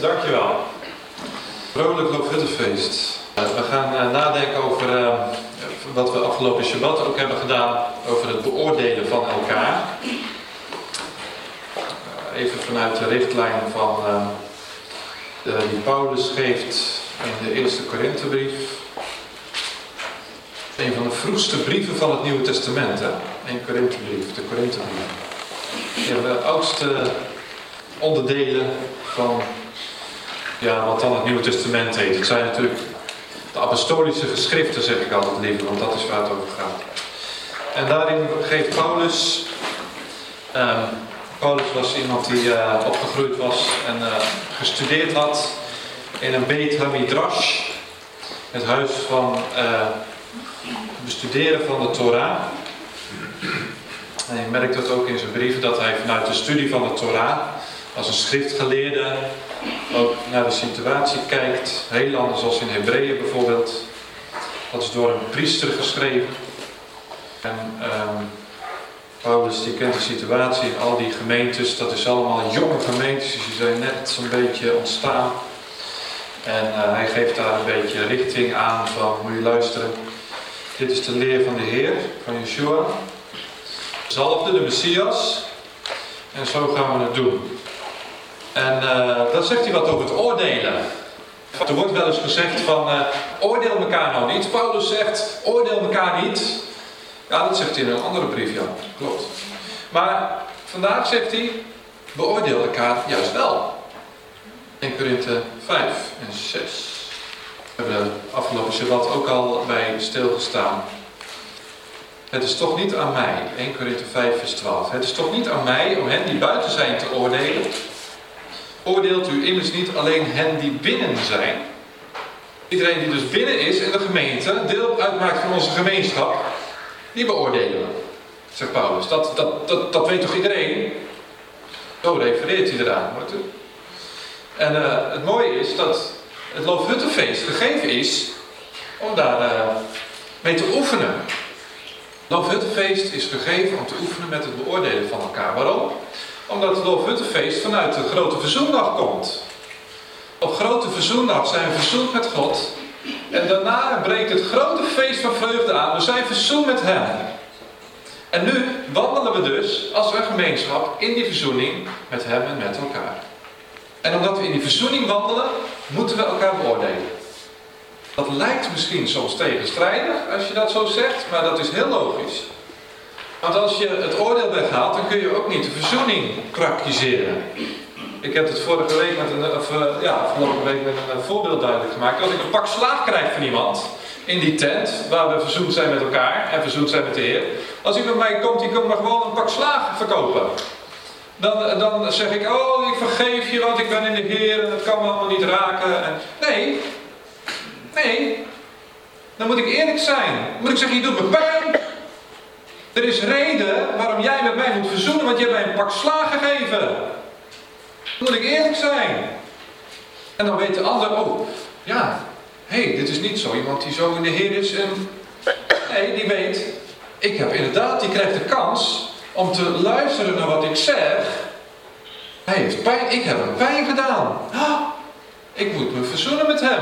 Dankjewel. Vrolijk Loofhuttenfeest. Eh, We gaan eh, nadenken over eh, wat we afgelopen Shabbat ook hebben gedaan. Over het beoordelen van elkaar. Eh, Even vanuit de richtlijn van eh, de- die Paulus geeft in de eerste Korinthebrief. Een van de vroegste brieven van het Nieuwe Testament. Hè? 1 Korinthebrief, de Korinthebrief. Een van de oudste onderdelen van ja, wat dan het Nieuwe Testament heet. Het zijn natuurlijk de apostolische geschriften, zeg ik altijd liever, want dat is waar het over gaat. En daarin geeft Paulus. ehm, Paulus was iemand die eh, opgegroeid was en eh, gestudeerd had in een Beit Hamidrash, het huis van eh, bestuderen van de Torah. En je merkt dat ook in zijn brieven, dat hij vanuit de studie van de Torah, als een schriftgeleerde, ook naar de situatie kijkt. Heel anders als in Hebreeën bijvoorbeeld. Dat is door een priester geschreven. En ehm, Paulus die kent de situatie in al die gemeentes. Dat is allemaal jonge gemeentes, dus die zijn net zo'n beetje ontstaan. En eh, hij geeft daar een beetje richting aan van, moet je luisteren. Dit is de leer van de Heer, van Yeshua zalfde, de Messias. En zo gaan we het doen. En eh, dan zegt hij wat over het oordelen. Er wordt wel eens gezegd van, eh, oordeel elkaar nou niet. Paulus zegt, oordeel elkaar niet. Ja, dat zegt hij in een andere brief, ja. Klopt. Maar vandaag zegt hij, beoordeel elkaar juist wel. In Korinthe 5 en 6. We hebben de afgelopen Shabbat ook al bij stilgestaan. Het is toch niet aan mij, 1 Korinthe 5 vers 12. Het is toch niet aan mij om hen die buiten zijn te oordelen. Oordeelt u immers niet alleen hen die binnen zijn. Iedereen die dus binnen is in de gemeente, deel uitmaakt van onze gemeenschap, die beoordelen we, zegt Paulus. Dat, dat, dat, dat weet toch iedereen? Zo refereert hij eraan, hoort u. En eh, het mooie is dat het Loofhuttenfeest gegeven is om daar eh, mee te oefenen. Loofhuttenfeest is gegeven om te oefenen met het beoordelen van elkaar. Waarom? Omdat het Loofhuttenfeest vanuit de grote verzoendag komt. Op grote verzoendag zijn we verzoend met God. En daarna breekt het grote feest van vreugde aan. We zijn verzoend met Hem. En nu wandelen we dus als een gemeenschap in die verzoening met Hem en met elkaar. En omdat we in die verzoening wandelen, moeten we elkaar beoordelen. Dat lijkt misschien soms tegenstrijdig als je dat zo zegt, maar dat is heel logisch. Want als je het oordeel weghaalt, dan kun je ook niet de verzoening praktiseren. Ik heb het vorige week met een, of, eh, ja, afgelopen week met een eh, voorbeeld duidelijk gemaakt. Als ik een pak slaag krijg van iemand in die tent, waar we verzoend zijn met elkaar en verzoend zijn met de Heer. Als iemand bij mij komt, die komt me gewoon een pak slaag verkopen. Dan, dan zeg ik, oh ik vergeef je, want ik ben in de Heer en het kan me allemaal niet raken. En, nee, Nee, dan moet ik eerlijk zijn. Dan moet ik zeggen, je doet me pijn. Er is reden waarom jij met mij moet verzoenen, want je hebt mij een pak slaag gegeven. Moet ik eerlijk zijn. En dan weet de ander, oh, ja, hé, hey, dit is niet zo iemand die zo in de Heer is. En... Nee, die weet, ik heb inderdaad, die krijgt de kans om te luisteren naar wat ik zeg. Hij heeft pijn, ik heb hem pijn gedaan. Ah, ik moet me verzoenen met hem.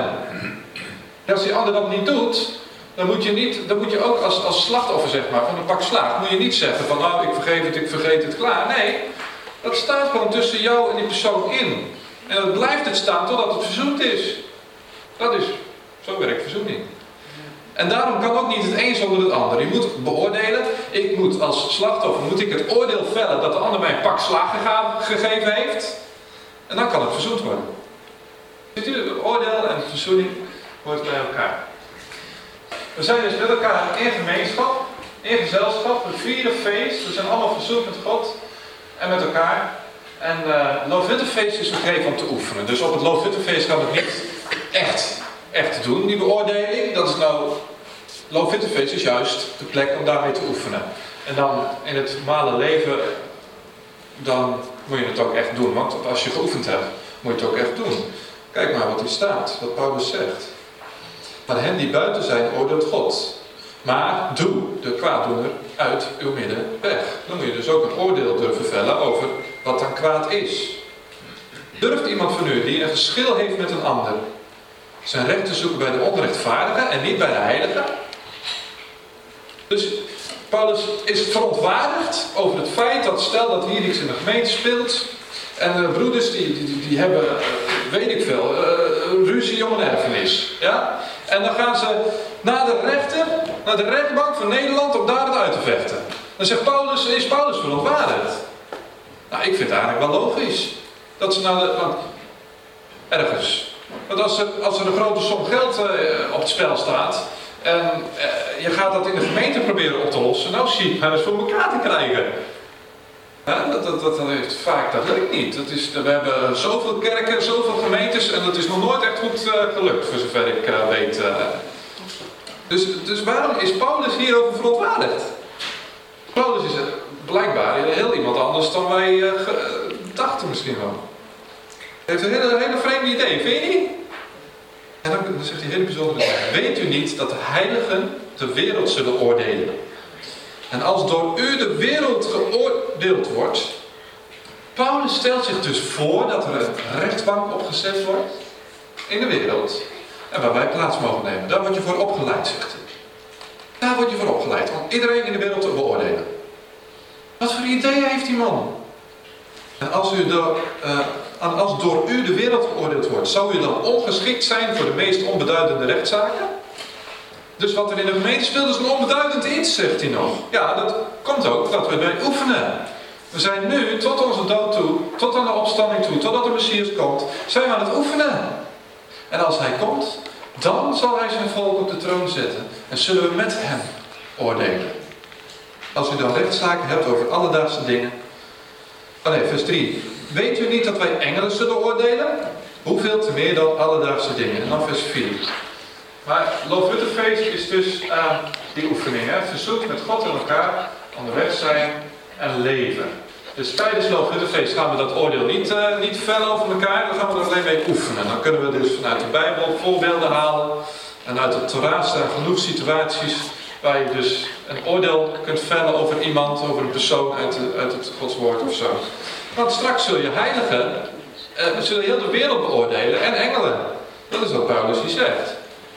En als die ander dat niet doet, dan moet je, niet, dan moet je ook als, als slachtoffer zeg maar, van een pak slaag, moet je niet zeggen van nou ik vergeef het, ik vergeet het, klaar. Nee, dat staat gewoon tussen jou en die persoon in. En dat blijft het staan totdat het verzoend is. Dat is, zo werkt verzoening. En daarom kan ook niet het een zonder het ander. Je moet beoordelen, ik moet als slachtoffer, moet ik het oordeel vellen dat de ander mij een pak slaag gegeven heeft. En dan kan het verzoend worden. Het oordeel en verzoening hoort bij elkaar. We zijn dus met elkaar in gemeenschap, in gezelschap, we vieren feest, we zijn allemaal verzoend met God en met elkaar. En uh, Loofhuttenfeest is gegeven om te oefenen. Dus op het Loofhuttenfeest kan het niet echt, echt doen, die beoordeling. Dat is nou Loofwittenfeest is juist de plek om daarmee te oefenen. En dan in het normale leven, dan moet je het ook echt doen. Want als je geoefend hebt, moet je het ook echt doen. Kijk maar wat hier staat, wat Paulus zegt. Maar hen die buiten zijn, oordeelt God. Maar doe de kwaaddoener uit uw midden weg. Dan moet je dus ook een oordeel durven vellen over wat dan kwaad is. Durft iemand van u die een geschil heeft met een ander, zijn recht te zoeken bij de onrechtvaardige en niet bij de heilige? Dus Paulus is verontwaardigd over het feit dat stel dat hier iets in de gemeente speelt en de broeders die, die, die hebben, eh, weet ik veel, uh, ruzie om een erfenis. Ja? En dan gaan ze naar de rechter, naar de rechtbank van Nederland om daar het uit te vechten. Dan zegt Paulus, is Paulus verontwaardigd? Nou, ik vind het eigenlijk wel logisch. Dat ze naar de, want, ergens. Want als er, als er een grote som geld uh, op het spel staat, en uh, je gaat dat in de gemeente proberen op te lossen, nou zie je maar eens voor elkaar te krijgen. Ja, dat, dat, dat, heeft vaak, dat lukt niet. Dat is, we hebben zoveel kerken, zoveel gemeentes en dat is nog nooit echt goed uh, gelukt, voor zover ik uh, weet. Uh. Dus, dus waarom is Paulus hierover verontwaardigd? Paulus is blijkbaar heel iemand anders dan wij dachten misschien wel. Hij heeft een hele, vreemde idee, vind je niet? En dan, zegt hij hele bijzondere. Weet u niet dat de heiligen de wereld zullen oordelen? En als door u de wereld geoordeeld wordt, Paulus stelt zich dus voor dat er een rechtbank opgezet wordt in de wereld. En waar wij plaats mogen nemen. Daar word je voor opgeleid, zegt hij. Daar word je voor opgeleid om iedereen in de wereld te beoordelen. Wat voor ideeën heeft die man? En als, u door, uh, als door u de wereld geoordeeld wordt, zou u dan ongeschikt zijn voor de meest onbeduidende rechtszaken? Dus wat er in de gemeente speelt is een onbeduidend iets, zegt hij nog. Ja, dat komt ook dat we mee oefenen. We zijn nu, tot onze dood toe, tot aan de opstanding toe, totdat de Messias komt, zijn we aan het oefenen. En als hij komt, dan zal hij zijn volk op de troon zetten en zullen we met hem oordelen. Als u dan rechtszaken hebt over alledaagse dingen. Oh nee, vers 3. Weet u niet dat wij engelen zullen oordelen? Hoeveel te meer dan alledaagse dingen? En dan vers 4. Maar Loofhuttenfeest is dus uh, die oefening. Hè? Verzoek met God in elkaar, onderweg zijn en leven. Dus tijdens Loofhuttenfeest gaan we dat oordeel niet, uh, niet vellen over elkaar. Dan gaan we er alleen mee oefenen. Dan kunnen we dus vanuit de Bijbel voorbeelden halen. En uit de Torah staan genoeg situaties waar je dus een oordeel kunt vellen over iemand, over een persoon uit, de, uit het Godswoord of zo. Want straks zul je heiligen, uh, zullen heel de wereld beoordelen en engelen. Dat is wat Paulus hier zegt.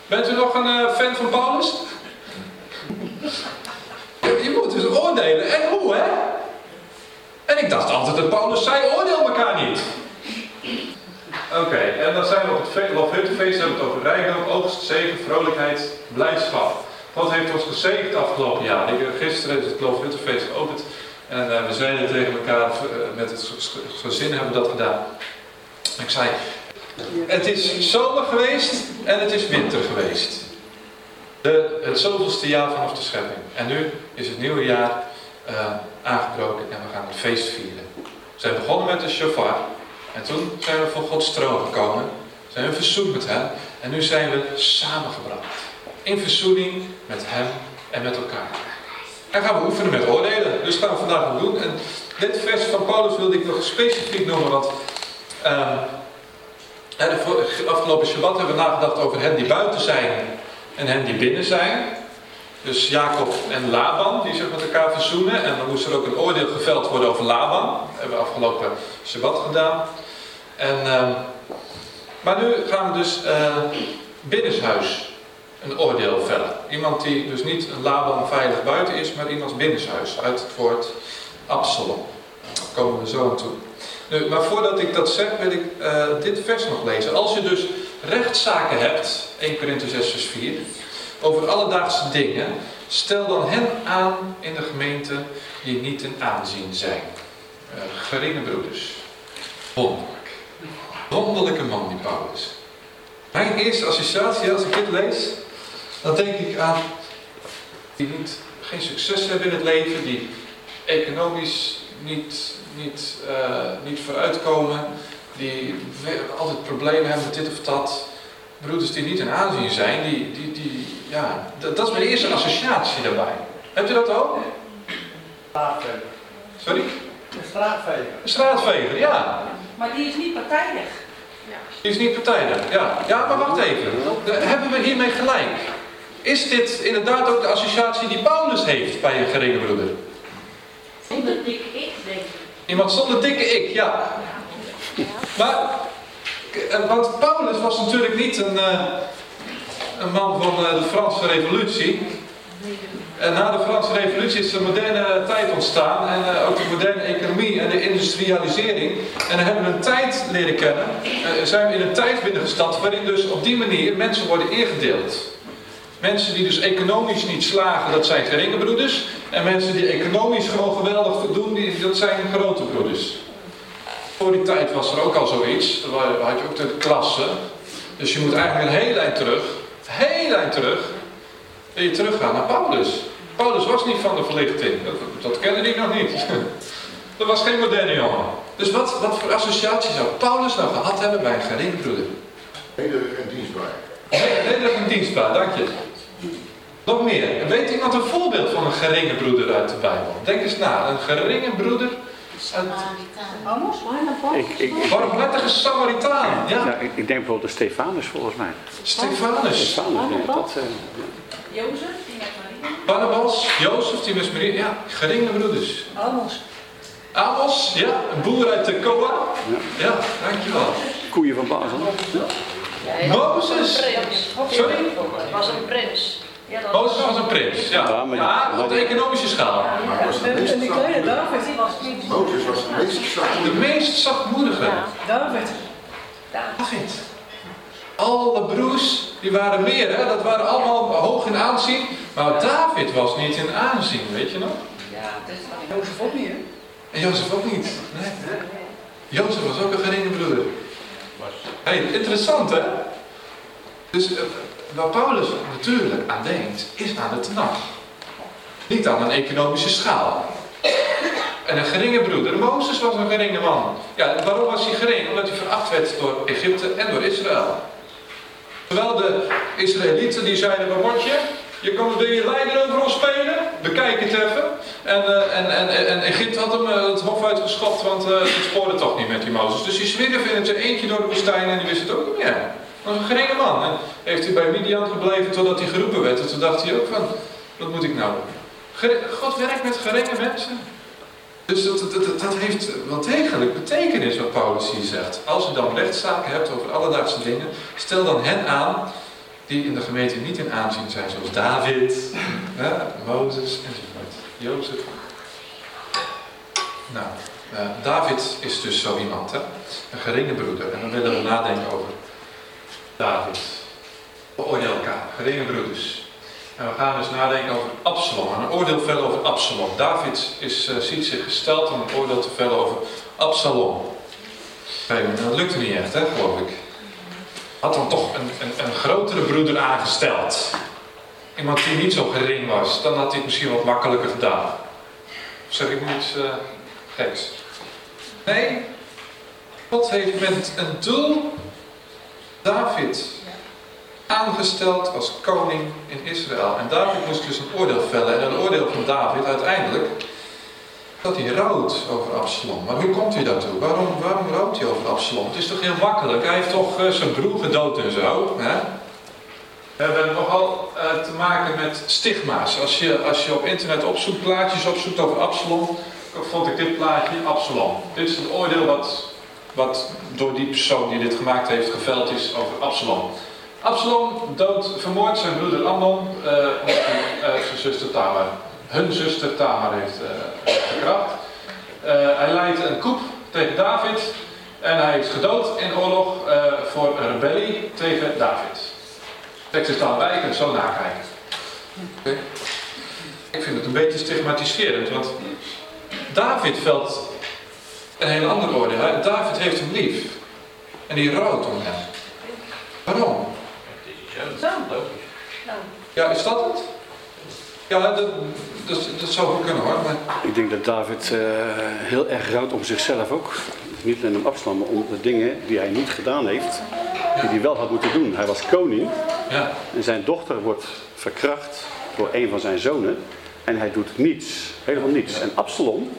Bent u nog een uh, fan van Paulus? je, moet dus oordelen. En hoe, hè? En ik dacht altijd dat Paulus zei, oordeel elkaar niet. Oké, en dan zijn we op het Lofhuttenfeest, hebben we het over rijkdom, oogst, zegen, vrolijkheid, blijdschap. God heeft ons gezegend afgelopen jaar. Ik, gisteren is het Lofhuttenfeest geopend. En uh, we zeiden tegen elkaar, met het gezin hebben we dat gedaan. Ik zei, het is zomer geweest en het is winter geweest. De, het zoveelste jaar vanaf de schepping. En nu is het nieuwe jaar uh, aangebroken en we gaan het feest vieren. We zijn begonnen met de shofar. En toen zijn we voor Gods troon gekomen. Zijn we verzoend met hem. En nu zijn we samengebracht. In verzoening met hem en met elkaar. En gaan we oefenen met oordelen. Dus gaan we vandaag doen. En dit vers van Paulus wilde ik nog specifiek noemen. Want... En de afgelopen Shabbat hebben we nagedacht over hen die buiten zijn en hen die binnen zijn. Dus Jacob en Laban die zich met elkaar verzoenen. En dan moest er ook een oordeel geveld worden over Laban. Dat hebben we afgelopen Shabbat gedaan. En, uh, maar nu gaan we dus uh, binnenshuis een oordeel vellen. Iemand die dus niet een Laban veilig buiten is, maar iemands binnenshuis uit het woord Absalom. Daar komen we zo aan toe. Nu, maar voordat ik dat zeg, wil ik uh, dit vers nog lezen. Als je dus rechtszaken hebt, 1 Korinthe 6 vers 4, over alledaagse dingen, stel dan hen aan in de gemeente die niet in aanzien zijn. Uh, geringe broeders. Wonderlijk. Wonderlijke man die Paulus. Mijn eerste associatie als ik dit lees, dan denk ik aan die niet, geen succes hebben in het leven, die economisch niet, niet, uh, niet vooruitkomen, die altijd problemen hebben met dit of dat. broeders die niet in aanzien zijn, die, die, die ja, dat, dat is mijn eerste associatie daarbij. Heb je dat ook? Straatveger. Sorry? Een straatveger. Een straatveger, ja. Maar die is niet partijdig. Die is niet partijdig, ja. Ja, maar wacht even. De- hebben we hiermee gelijk? Is dit inderdaad ook de associatie die Paulus heeft bij een geringe broeder? Dik ik, denk ik. Iemand zonder dikke ik, ja. Maar, eh, want Paulus was natuurlijk niet een, eh, een man van eh, de Franse revolutie. En na de Franse revolutie is de moderne tijd ontstaan. En ook de moderne economie en de industrialisering. En dan hebben we een tijd leren kennen. zijn we in een tijd binnengestapt waarin dus op die manier mensen worden ingedeeld. Mensen die dus economisch niet slagen, dat zijn geringe broeders. En mensen die economisch gewoon geweldig doen, die, dat zijn grote broeders. Voor die tijd was er ook al zoiets. Dan had je ook de klasse. Dus je moet eigenlijk een heel eind terug. Heel eind terug. En je teruggaan naar Paulus. Paulus was niet van de verlichting. Dat, dat kende hij nog niet. Dat was geen moderne jongen. Dus wat, wat voor associatie zou Paulus nou gehad hebben bij een geringe broeder? Nederig en dienstbaar. Nederig en dienstbaar, dank je. Nog meer. Weet iemand een voorbeeld van een geringe broeder uit de Bijbel? Denk eens na. Een geringe broeder uit Amos? Ik, ik, barmhartige Samaritaan. Ja, ja, ik, ik denk bijvoorbeeld de Stefanus volgens mij. Stefanus. Stefanus, ja, dat, eh, Jozef, die met Maria. Barnabas, Jozef, die was Maria. Ja, geringe broeders. Amos. Amos, ja, een boer uit de Koa. Ja, dankjewel. koeien van Basel. Mozes. Sorry? Het was een prins. Mozes was een prins, ja. Ja, maar Ja, op de economische schaal. Maar was de En meest, die kleine David. Mozes was de meest De zachte. meest zachtmoedige. David. David. Alle broers, die waren meer, hè? dat waren allemaal hoog in aanzien. Maar David was niet in aanzien, weet je nog? Ja, dat is Jozef ook niet, hè? En Jozef ook niet. Nee. Jozef was ook een geringe broeder. Hey, interessant hè? Dus eh, waar Paulus natuurlijk aan denkt, is aan de Tenach. Niet aan een economische schaal. En een geringe broeder, Mozes was een geringe man. Ja, waarom was hij gering? Omdat hij veracht werd door Egypte en door Israël. Terwijl de Israëlieten die zeiden, Bamotje, je komt weer je leider over ons spelen, bekijk het even. En, eh, en, en, en Egypte had hem eh, het hof uitgeschopt, want eh, het spoorde toch niet met die Mozes. Dus die zwierf in het eentje door de woestijn en die wist het ook niet meer. Was een geringe man. Heeft hij bij Midian gebleven totdat hij geroepen werd. En toen dacht hij ook van, wat moet ik nou doen? God werkt met geringe mensen. Dus dat, dat, heeft wel degelijk betekenis wat Paulus hier zegt. Als je dan rechtszaken hebt over alledaagse dingen, stel dan hen aan die in de gemeente niet in aanzien zijn, zoals David, hè, Mozes enzovoort. Jozef. Nou, eh, David is dus zo iemand, hè? een geringe broeder. En dan willen we nadenken over David. Beoordeel elkaar, geringe broeders. En we gaan dus nadenken over Absalom. En een oordeel vellen over Absalom. David is, eh, ziet zich gesteld om een oordeel te vellen over Absalom. Dat lukte niet echt, hè, geloof ik. Had dan toch een, een, een grotere broeder aangesteld. Iemand die niet zo gering was. Dan had hij het misschien wat makkelijker gedaan. Zeg ik nu iets eh, geks? Nee. God heeft met een doel David aangesteld als koning in Israël. En David moest dus een oordeel vellen. En een oordeel van David uiteindelijk dat hij rouwt over Absalom. Maar hoe komt hij daartoe? Waarom, waarom rouwt hij over Absalom? Het is toch heel makkelijk? Hij heeft toch eh, zijn broer gedood en zo. Hè? We hebben nogal eh, te maken met stigma's. Als je, als je op internet opzoekt, plaatjes opzoekt over Absalom, vond ik dit plaatje Absalom. Dit is het oordeel wat, wat door die persoon die dit gemaakt heeft geveld is over Absalom. Absalom dood, vermoord zijn broeder Amnon, omdat hij eh, zijn zuster Tamar, hun zuster Tamar heeft verkracht. Eh, hij leidt een coup tegen David en hij is gedood in oorlog voor een rebellie tegen David. Tekst is dan bij, je kunt zo nakijken. Ik vind het een beetje stigmatiserend, want David velt een heel ander oordeel. Hij- David heeft hem lief en die rouwt om hem. Waarom? Zo. Ja, is dat het? Ja, dat, dat, dat zou goed kunnen hoor. Maar, Ik denk dat David eh, heel erg rouwt om zichzelf ook. Niet alleen om Absalom, maar om de dingen die hij niet gedaan heeft, die hij wel had moeten doen. Hij was koning ja, en zijn dochter wordt verkracht door een van zijn zonen. En hij doet niets, helemaal niets. En Absalom,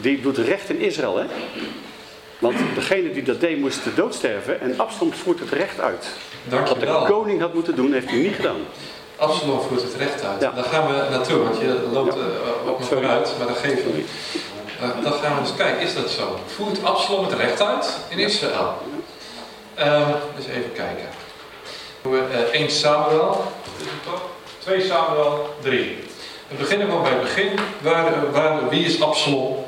die doet recht in Israël, hè? Want degene die dat deed moest doodsterven en Absalom voert het recht uit. Wat de koning had moeten doen, heeft hij niet gedaan. Absalom voert het recht uit. Ja. Daar gaan we naartoe, want je loopt Ja. eh, op me Sorry. vooruit, maar dat geeft niet. Uh, dan gaan we eens kijken, is dat zo? Voert Absalom het recht uit in Israël? Ehm dus even kijken. We eh, 1 Samuel, is het toch? 2 Samuel 3. We beginnen gewoon bij het begin. Waar, eh, waar, wie is Absalom?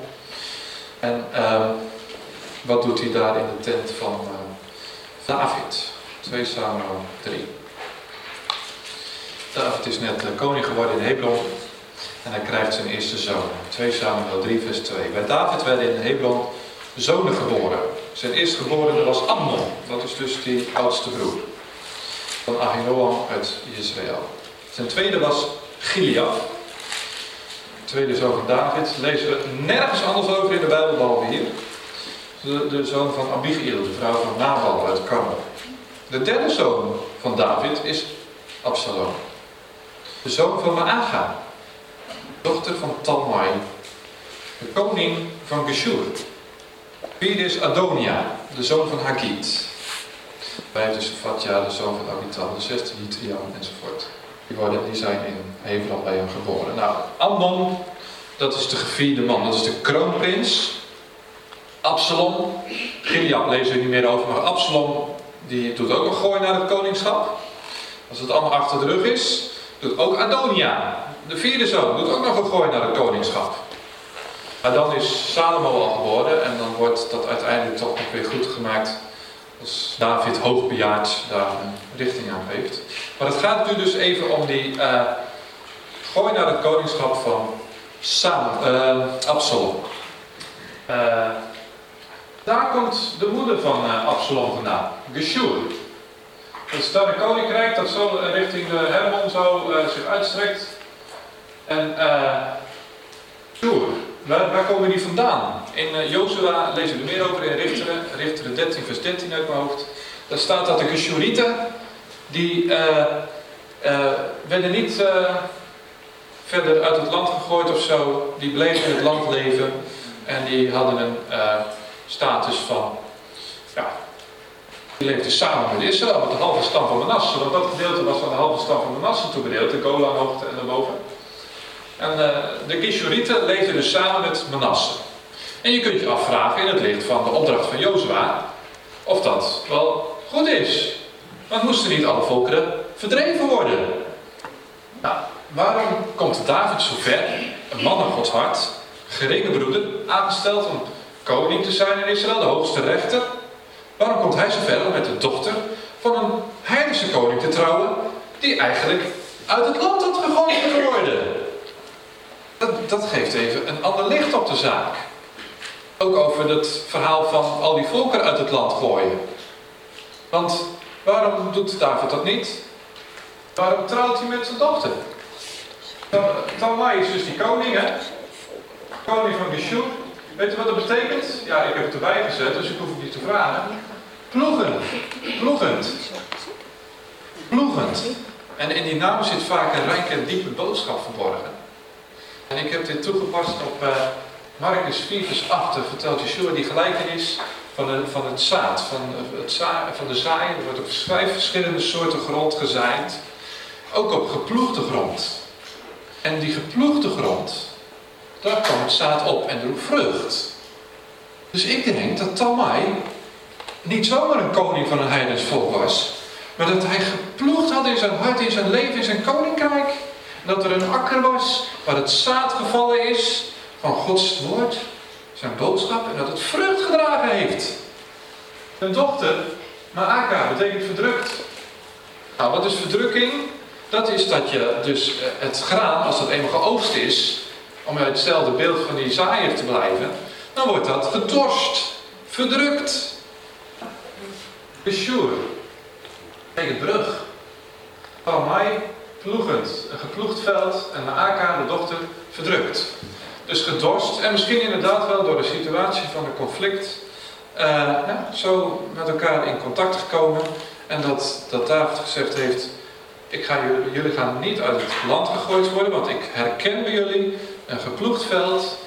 En ehm, wat doet hij daar in de tent van eh, David? 2 Samuel 3. David is net eh, koning geworden in Hebron en hij krijgt zijn eerste zoon. 2 Samuel 3 vers 2. Bij David werden in Hebron zonen geboren. Zijn eerstgeborene was Amnon, dat is dus die oudste broer van Ahinoam uit Israël. Zijn tweede was Gilead, tweede zoon van David. Lezen we nergens anders over in de Bijbel behalve hier. De, de zoon van Abigail, de vrouw van Nabal uit Carmel. De derde zoon van David is Absalom. De zoon van Maaga, dochter van Talmai, de koning van Geshur. Vierde is Adonia, de zoon van Hagit. Vijfde is Fatja, de zoon van Abital, de zesde Jitriam enzovoort. Die, worden, die zijn in Hebron bij hem geboren. Nou, Amnon, dat is de gevierde man, dat is de kroonprins. Absalom, Gilead lezen we niet meer over, maar Absalom die doet ook een gooi naar het koningschap. Als het allemaal achter de rug is, doet ook Adonia, de vierde zoon, doet ook nog een gooi naar het koningschap. Maar dan is Salomo al geboren en dan wordt dat uiteindelijk toch nog weer goed gemaakt als David hoogbejaard daar een richting aan heeft. Maar het gaat nu dus even om die eh, gooi naar het koningschap van Sam, eh, Absalom. Eh, daar komt de moeder van Absalom vandaan, Geshur. Dat is daar een koninkrijk dat zo richting de Hermon zo zich uitstrekt. En Geshur, waar, waar komen die vandaan? In uh, Jozua lezen we er meer over in Richteren, Richteren 13 vers 13 uit mijn hoofd. Daar staat dat de Geshurieten, die eh, eh, werden niet eh, verder uit het land gegooid of zo. Die bleven in het land leven en die hadden een eh, status van, ja, die leefden samen met Israël, met de halve stam van Manasse. Want dat gedeelte was van de halve stam van Manasse toebedeeld, de Golanhoogte en daarboven. En uh, de Geshurieten leefden dus samen met Manasse. En je kunt je afvragen in het licht van de opdracht van Jozua of dat wel goed is. Want moesten niet alle volkeren verdreven worden? Nou, waarom komt David zo ver, een man naar Gods hart, geringe broeder, aangesteld om koning te zijn in Israël, de hoogste rechter? Waarom komt hij zo ver om met de dochter van een heidense koning te trouwen, die eigenlijk uit het land had gegooid moeten worden? Dat, geeft even een ander licht op de zaak. Ook over het verhaal van al die volkeren uit het land gooien. Want waarom doet David dat niet? Waarom trouwt hij met zijn dochter? Talmai is dus die koning, hè? Koning van Geshur. Weet je wat dat betekent? Ja, ik heb het erbij gezet, dus ik hoef het niet te vragen. Ploegen. Ploegend. Ploegend. En in die naam zit vaak een rijke en diepe boodschap verborgen. En ik heb dit toegepast op uh, Marcus 4 vers 8. Daar vertelt Yeshua die gelijkenis van, van het zaad. Van, het za van de zaaier. Er wordt op vijf verschillende soorten grond gezaaid. Ook op geploegde grond. En die geploegde grond, daar kwam het zaad op en droeg vrucht. Dus ik denk dat Talmai niet zomaar een koning van een heidens volk was. Maar dat hij geploegd had in zijn hart, in zijn leven, in zijn koninkrijk. Dat er een akker was waar het zaad gevallen is van Gods woord, zijn boodschap, en dat het vrucht gedragen heeft. Een dochter, Maaka, betekent verdrukt. Nou, wat is verdrukking? Dat is dat je dus het graan, als dat eenmaal geoogst is, om uit hetzelfde beeld van die zaaier te blijven, dan wordt dat gedorst, verdrukt. Beshur, betekent brug. Talmai, ploegend, een geploegd veld en Maaka, de dochter, verdrukt. Dus gedorst en misschien inderdaad wel door de situatie van een conflict eh, zo met elkaar in contact gekomen. En dat, dat David gezegd heeft, ik ga jullie, gaan niet uit het land gegooid worden, want ik herken bij jullie een geploegd veld.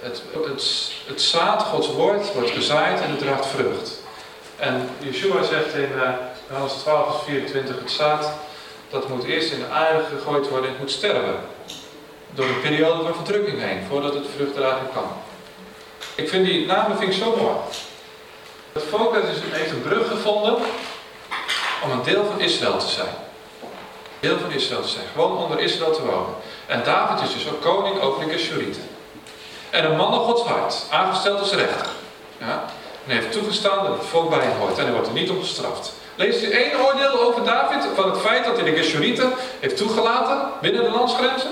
Het, het, het zaad, Gods woord, wordt gezaaid en het draagt vrucht. En Yeshua zegt in uh, Johannes 12, vers 24, het zaad, dat moet eerst in de aarde gegooid worden en het moet sterven. Door een periode van verdrukking heen, voordat het vruchtdragen kan. Ik vind die namen vind ik zo mooi. Het volk heeft een brug gevonden om een deel van Israël te zijn. Deel van Israël te zijn. Gewoon onder Israël te wonen. En David is dus ook koning over de Geshurieten. En een man op Gods hart, aangesteld als rechter. Ja? En hij heeft toegestaan dat het volk bij hem hoort. En hij wordt er niet op gestraft. Leest u één oordeel over David van het feit dat hij de Geshurieten heeft toegelaten binnen de landsgrenzen?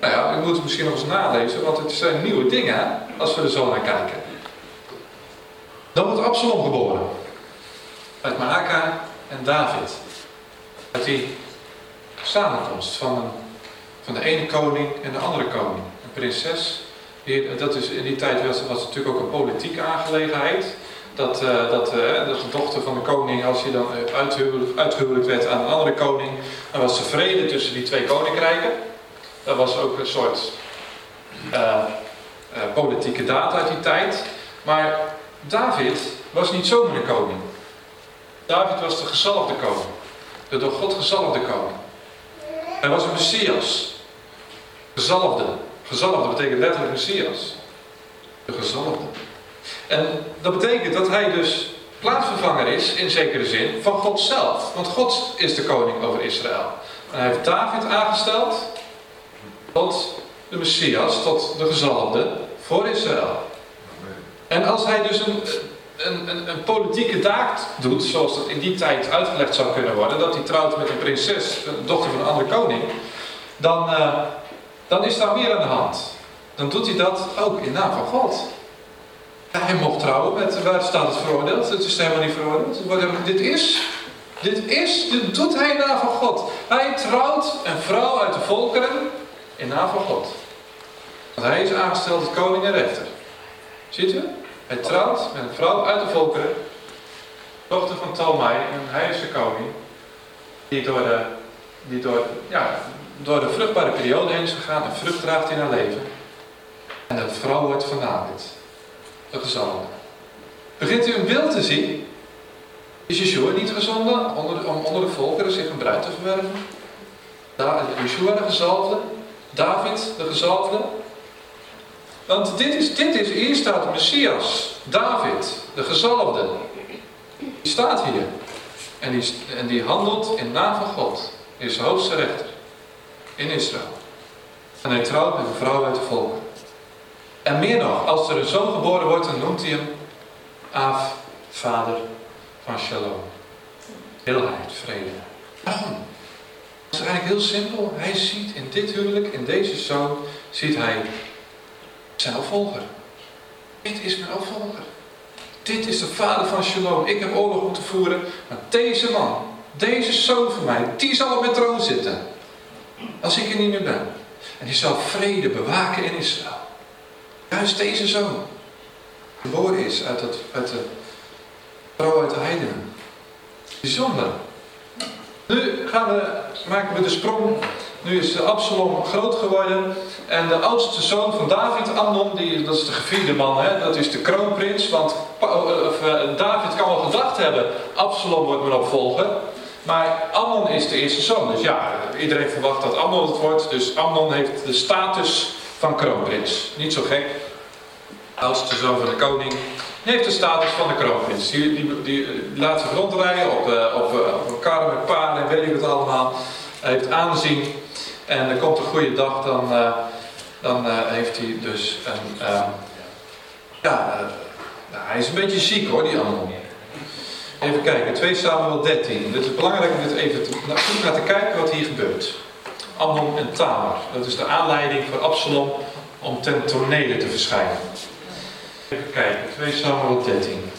Nou ja, ik moet het misschien nog eens nalezen, want het zijn nieuwe dingen hè, als we er zo naar kijken. Dan wordt Absalom geboren. Uit Maaka en David. Uit die samenkomst van, een, van de ene koning en de andere koning. Een prinses. Die, dat is, in die tijd was, was het natuurlijk ook een politieke aangelegenheid. Dat, dat, uh, dat de dochter van de koning, als hij dan uitgehuwelijkt, uitgehuwelijkt werd aan een andere koning, dan was er vrede tussen die twee koninkrijken. Dat was ook een soort politieke daad uit die tijd. Maar David was niet zomaar de koning. David was de gezalfde koning. De door God gezalfde koning. Hij was een Messias. Gezalfde. Gezalfde betekent letterlijk Messias. De gezalfde. En dat betekent dat hij dus plaatsvervanger is, in zekere zin, van God zelf. Want God is de koning over Israël. En hij heeft David aangesteld tot de Messias, tot de gezalfde voor Israël. En als hij dus een, een, een, politieke daad doet, zoals dat in die tijd uitgelegd zou kunnen worden, dat hij trouwt met een prinses, een dochter van een andere koning, dan, uh, dan is daar meer aan de hand. Dan doet hij dat ook in naam van God. Hij mocht trouwen met, waar staat het veroordeeld? Het is helemaal niet veroordeeld. Dit is, dit is, dit doet hij naam van God. Hij trouwt een vrouw uit de volkeren in naam van God. Want hij is aangesteld als koning en rechter. Ziet u? Hij trouwt met een vrouw uit de volkeren, dochter van Talmai, en hij is de koning, die door de, die door, ja, door de vruchtbare periode heen is gegaan en vrucht draagt in haar leven. En de vrouw wordt van De gezalde. Begint u een beeld te zien? Is Yeshua niet gezonden onder de, om onder de volkeren zich een bruid te verwerven? Yeshua de gezalfde, David de gezalfde, want dit is, dit is, hier staat de Messias, David, de gezalfde. Die staat hier. En die, en die handelt in naam van God. Is hoogste rechter. In Israël. En hij trouwt met een vrouw uit de volken. En meer nog, als er een zoon geboren wordt, dan noemt hij hem Af, vader van Shalom. Heelheid, vrede. Waarom? Dat is eigenlijk heel simpel. Hij ziet in dit huwelijk, in deze zoon, ziet hij zijn opvolger. Dit is mijn opvolger. Dit is de vader van Shalom. Ik heb oorlog moeten voeren. Maar deze man, deze zoon van mij, die zal op mijn troon zitten. Als ik er niet meer ben. En die zal vrede bewaken in Israël. Juist deze zoon. Geboren is uit, het, uit de vrouw uit de heidenen. Bijzonder. Nu gaan we, maken we de sprong nu is Absalom groot geworden. En de oudste zoon van David, Amnon, die, dat is de gevierde man, hè? dat is de kroonprins. Want of, uh, David kan wel gedacht hebben, Absalom wordt mijn opvolger. Maar Amnon is de eerste zoon. Dus ja, iedereen verwacht dat Amnon het wordt. Dus Amnon heeft de status van kroonprins. Niet zo gek. De oudste zoon van de koning. Heeft de status van de kroonprins. Die, die, die laat zich rondrijden op, uh, op, uh, op een kar met paarden en weet ik wat allemaal. Hij heeft aanzien. En er komt een goede dag, dan, uh, dan heeft hij dus een. Uh, ja, nou, hij is een beetje ziek hoor, die Amnon. Even kijken, 2 Samuel 13. Het is belangrijk om dit even te, nou, goed naar te kijken wat hier gebeurt. Amnon en Tamar. Dat is de aanleiding voor Absalom om ten tonele te verschijnen. Even kijken, 2 Samuel 13.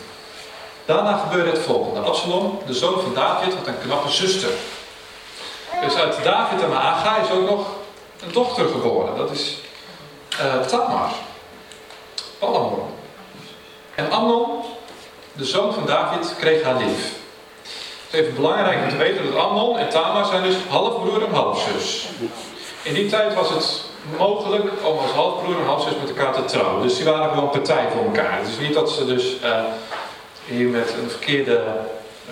Daarna gebeurde het volgende. Absalom, de zoon van David, had een knappe zuster. Dus uit David en Maaga is ook nog een dochter geboren. Dat is eh, Tamar. Palamon. En Amnon, de zoon van David, kreeg haar lief. Het is even belangrijk om te weten dat Amnon en Tamar zijn dus halfbroer en halfzus. In die tijd was het mogelijk om als halfbroer en halfzus met elkaar te trouwen. Dus die waren gewoon partij voor elkaar. Het is niet dat ze dus eh, hier met een verkeerde,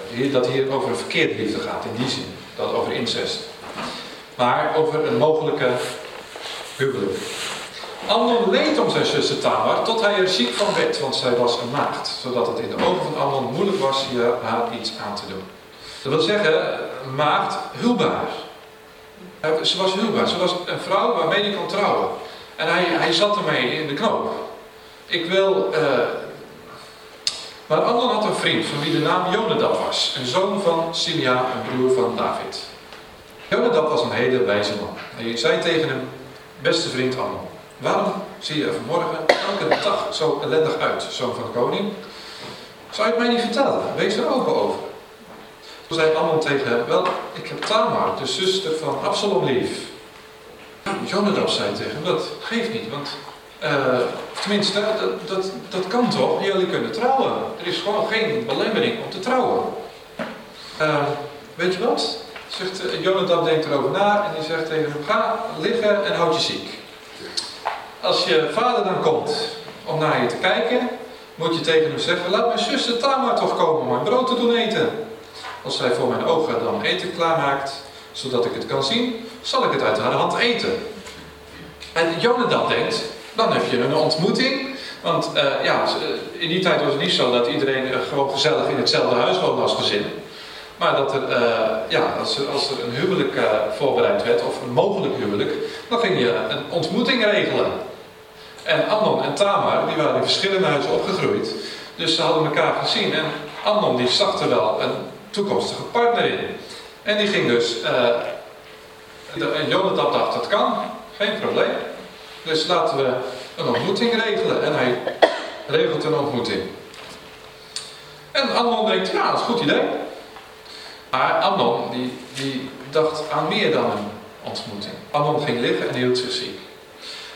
hier, dat hier over een verkeerde liefde gaat in die zin. Dat over incest. Maar over een mogelijke huwelijk. Amnon leed om zijn zuster Tamar tot hij er ziek van werd, want zij was een. Zodat het in de ogen van Amnon moeilijk was hier haar iets aan te doen. Dat wil zeggen, maagd, huwbaar. Eh, Ze was huwbaar. Ze was een vrouw waarmee hij kon trouwen. En hij, hij zat ermee in de knoop. Ik wil... eh, Maar Amnon had een vriend van wie de naam Jonadab was. Een zoon van Simea, een broer van David. Jonadab was een hele wijze man. Hij zei tegen hem, beste vriend Amnon. Waarom zie je er vanmorgen elke dag zo ellendig uit, zoon van de koning? Zou je het mij niet vertellen? Wees er open over. Toen Ammon tegen hem, wel, ik heb Tamar, de zuster van Absalom lief. Jonadab zei tegen hem, dat geeft niet, want, eh, tenminste, dat, dat, dat kan toch, jullie kunnen trouwen. Er is gewoon geen belemmering om te trouwen. Eh, weet je wat? Zegt, Jonadab denkt erover na en die zegt tegen hem, ga liggen en houd je ziek. Als je vader dan komt om naar je te kijken, moet je tegen hem zeggen, laat mijn zuster Tamar toch komen om mijn brood te doen eten. Als zij voor mijn ogen dan eten klaarmaakt, zodat ik het kan zien, zal ik het uit haar hand eten. En Jonadab denkt, dan heb je een ontmoeting. Want eh, ja, in die tijd was het niet zo dat iedereen eh, gewoon gezellig in hetzelfde huis woonde als gezin. Maar dat er, eh, ja, als, er, een huwelijk eh, voorbereid werd, of een mogelijk huwelijk, dan ging je een ontmoeting regelen. En Amnon en Tamar, die waren in verschillende huizen opgegroeid. Dus ze hadden elkaar gezien. En Amnon die zag er wel een toekomstige partner in. En die ging dus... eh, en Jonathan dacht, dat kan. Geen probleem. Dus laten we een ontmoeting regelen. En hij regelt een ontmoeting. En Amnon denkt, ja, dat is een goed idee. Maar Amnon, die, die dacht aan meer dan een ontmoeting. Amnon ging liggen en hield zich ziek.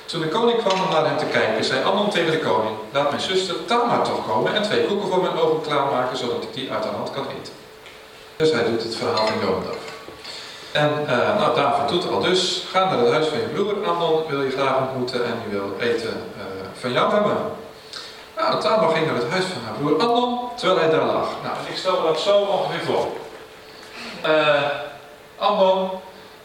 Toen de koning kwam om naar hem te kijken, zei Amnon tegen de koning, laat mijn zuster Tamar toch komen en twee koeken voor mijn ogen klaarmaken, zodat ik die uit haar hand kan eten. Dus hij doet het verhaal van Jonadab. En uh, nou, David doet al dus, ga naar het huis van je broer, Amnon wil je graag ontmoeten en die wil eten uh, van jou hebben. Nou, Tamar ging naar het huis van haar broer Amnon, terwijl hij daar lag. Nou, ik stel me dat zo ongeveer voor. Uh, Amnon,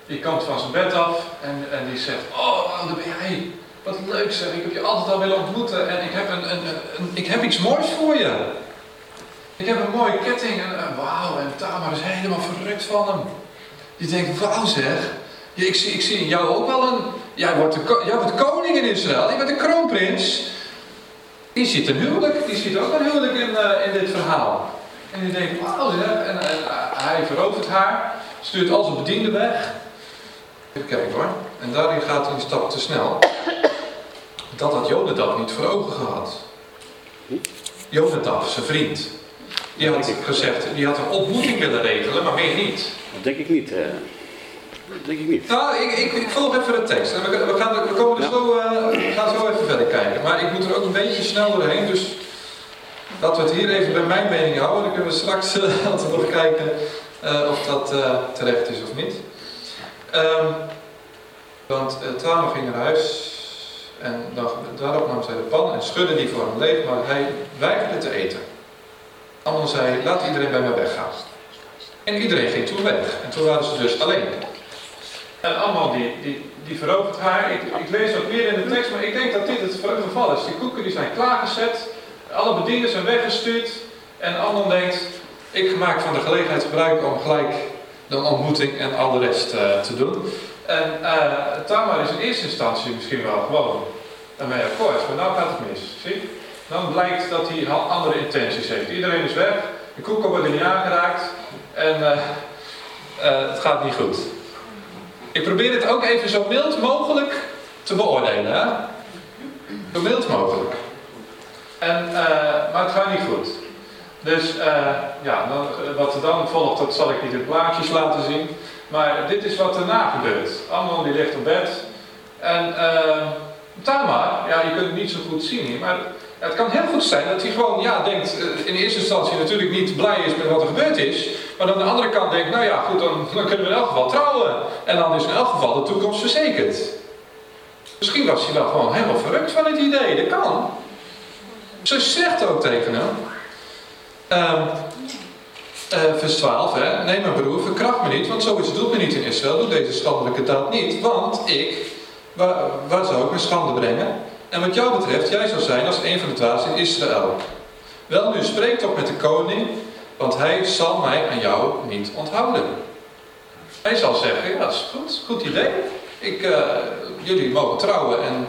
die komt van zijn bed af en, en die zegt, oh, daar ben jij. Wat leuk zeg, ik heb je altijd al willen ontmoeten en ik heb, een, een, ik heb iets moois voor je. Ik heb een mooie ketting en uh, wauw, en Tamar is helemaal verrukt van hem. Die denkt, wauw zeg, ik, zie, ik zie in jou ook wel een, jij wordt, de, koning in Israël, je bent een kroonprins. Die ziet een huwelijk, die ziet ook een huwelijk in, uh, in dit verhaal. En die denkt, wauw zeg, en, en hij verovert haar, stuurt al zijn bedienden weg. Even kijken hoor. En daarin gaat hij een stap te snel. Dat had Jonadab niet voor ogen gehad. Jonadab, zijn vriend. Die had gezegd, die had een ontmoeting willen regelen, maar meer niet. Dat denk ik niet. Uh, dat denk ik niet. Nou, ik, ik, ik volg even de tekst. We, we, gaan, we, komen er Ja. zo, uh, we gaan zo even verder kijken. Maar ik moet er ook een beetje snel doorheen. Dus laten we het hier even bij mijn mening houden. Dan kunnen we straks uh, altijd nog kijken uh, of dat terecht is of niet. Um, want uh, Tamar ging naar huis en dan, daarop nam zij de pan en schudde die voor hem leeg, maar hij weigerde te eten. Amnon zei, laat iedereen bij mij weggaan. En iedereen ging toen weg. En toen waren ze dus alleen. En Amnon die, die, die verovert haar. Ik, ik lees ook weer in de tekst, maar ik denk dat dit het geval is. Die koeken die zijn klaargezet. Alle bedienden zijn weggestuurd. En Amnon denkt, ik maak van de gelegenheid gebruik om gelijk de ontmoeting en al de rest uh, te doen. En uh, Tamar is in eerste instantie misschien wel gewoon ermee akkoord, maar nou gaat het mis. Zie? Dan blijkt dat hij andere intenties heeft. Iedereen is weg, de koeken worden niet aangeraakt en uh, het gaat niet goed. Ik probeer het ook even zo mild mogelijk te beoordelen. Hè? Zo mild mogelijk. En, maar het gaat niet goed. Dus ja, wat er dan volgt, dat zal ik niet in plaatjes laten zien. Maar dit is wat daarna gebeurt. Amnon die ligt op bed. En eh, Tamar, ja, je kunt het niet zo goed zien hier, maar het kan heel goed zijn dat hij gewoon, ja, denkt, eh, in eerste instantie natuurlijk niet blij is met wat er gebeurd is. Maar aan de andere kant denkt, nou ja, goed, dan, kunnen we in elk geval trouwen. En dan is in elk geval de toekomst verzekerd. Misschien was hij wel gewoon helemaal verrukt van het idee, dat kan. Ze zegt ook tegen hem, ehm, eh, vers 12, hè, nee mijn broer, verkracht me niet, want zoiets doet me niet in Israël, doe deze schandelijke daad niet, want ik, waar, waar zou ik mijn schande brengen? En wat jou betreft, jij zal zijn als een van de dwazen in Israël. Wel nu, spreek toch met de koning, want hij zal mij aan jou niet onthouden. Hij zal zeggen, ja, dat is goed, goed idee. Ik, eh, jullie mogen trouwen en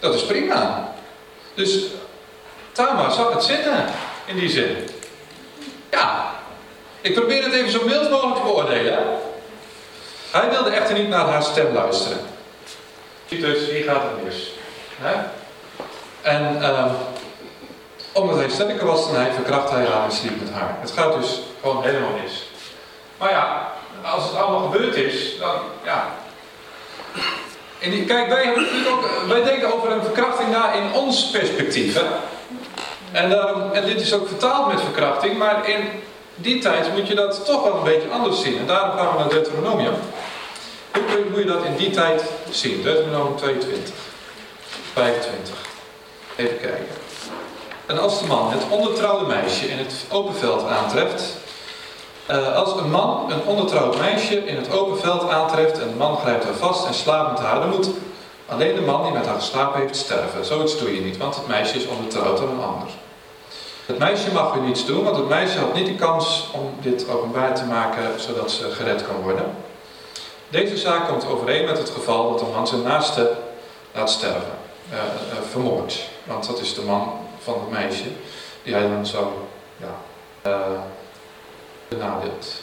dat is prima. Dus Tamar zag het zitten, in die zin. Ja, ik probeer het even zo mild mogelijk te beoordelen. Hij wilde echter niet naar haar stem luisteren. Dus, hier gaat het mis. Hè? En ehm, omdat hij sterker was dan hij, verkracht hij haar en sliep met haar. Het gaat dus gewoon helemaal mis. Maar ja, als het allemaal gebeurd is, dan ja. Kijk, wij, hebben ook, wij denken over een verkrachting na in ons perspectief. Hè? En, daarom, en dit is ook vertaald met verkrachting, maar in die tijd moet je dat toch wel een beetje anders zien. En daarom gaan we naar Deuteronomium. Hoe moet je dat in die tijd zien? Deuteronomium 22, 25. Even kijken. En als de man het ondertrouwde meisje in het open veld aantreft. eh, als een man een ondertrouwd meisje in het open veld aantreft en de man grijpt haar vast en slaapt met haar, dan moet alleen de man die met haar geslapen heeft sterven. Zoiets doe je niet, want het meisje is ondertrouwd aan een ander. Het meisje mag u niets doen, want het meisje had niet de kans om dit openbaar te maken zodat ze gered kan worden. Deze zaak komt overeen met het geval dat een man zijn naaste laat sterven, eh, eh, vermoord. Want dat is de man van het meisje die hij dan zo ja, eh, benadeelt.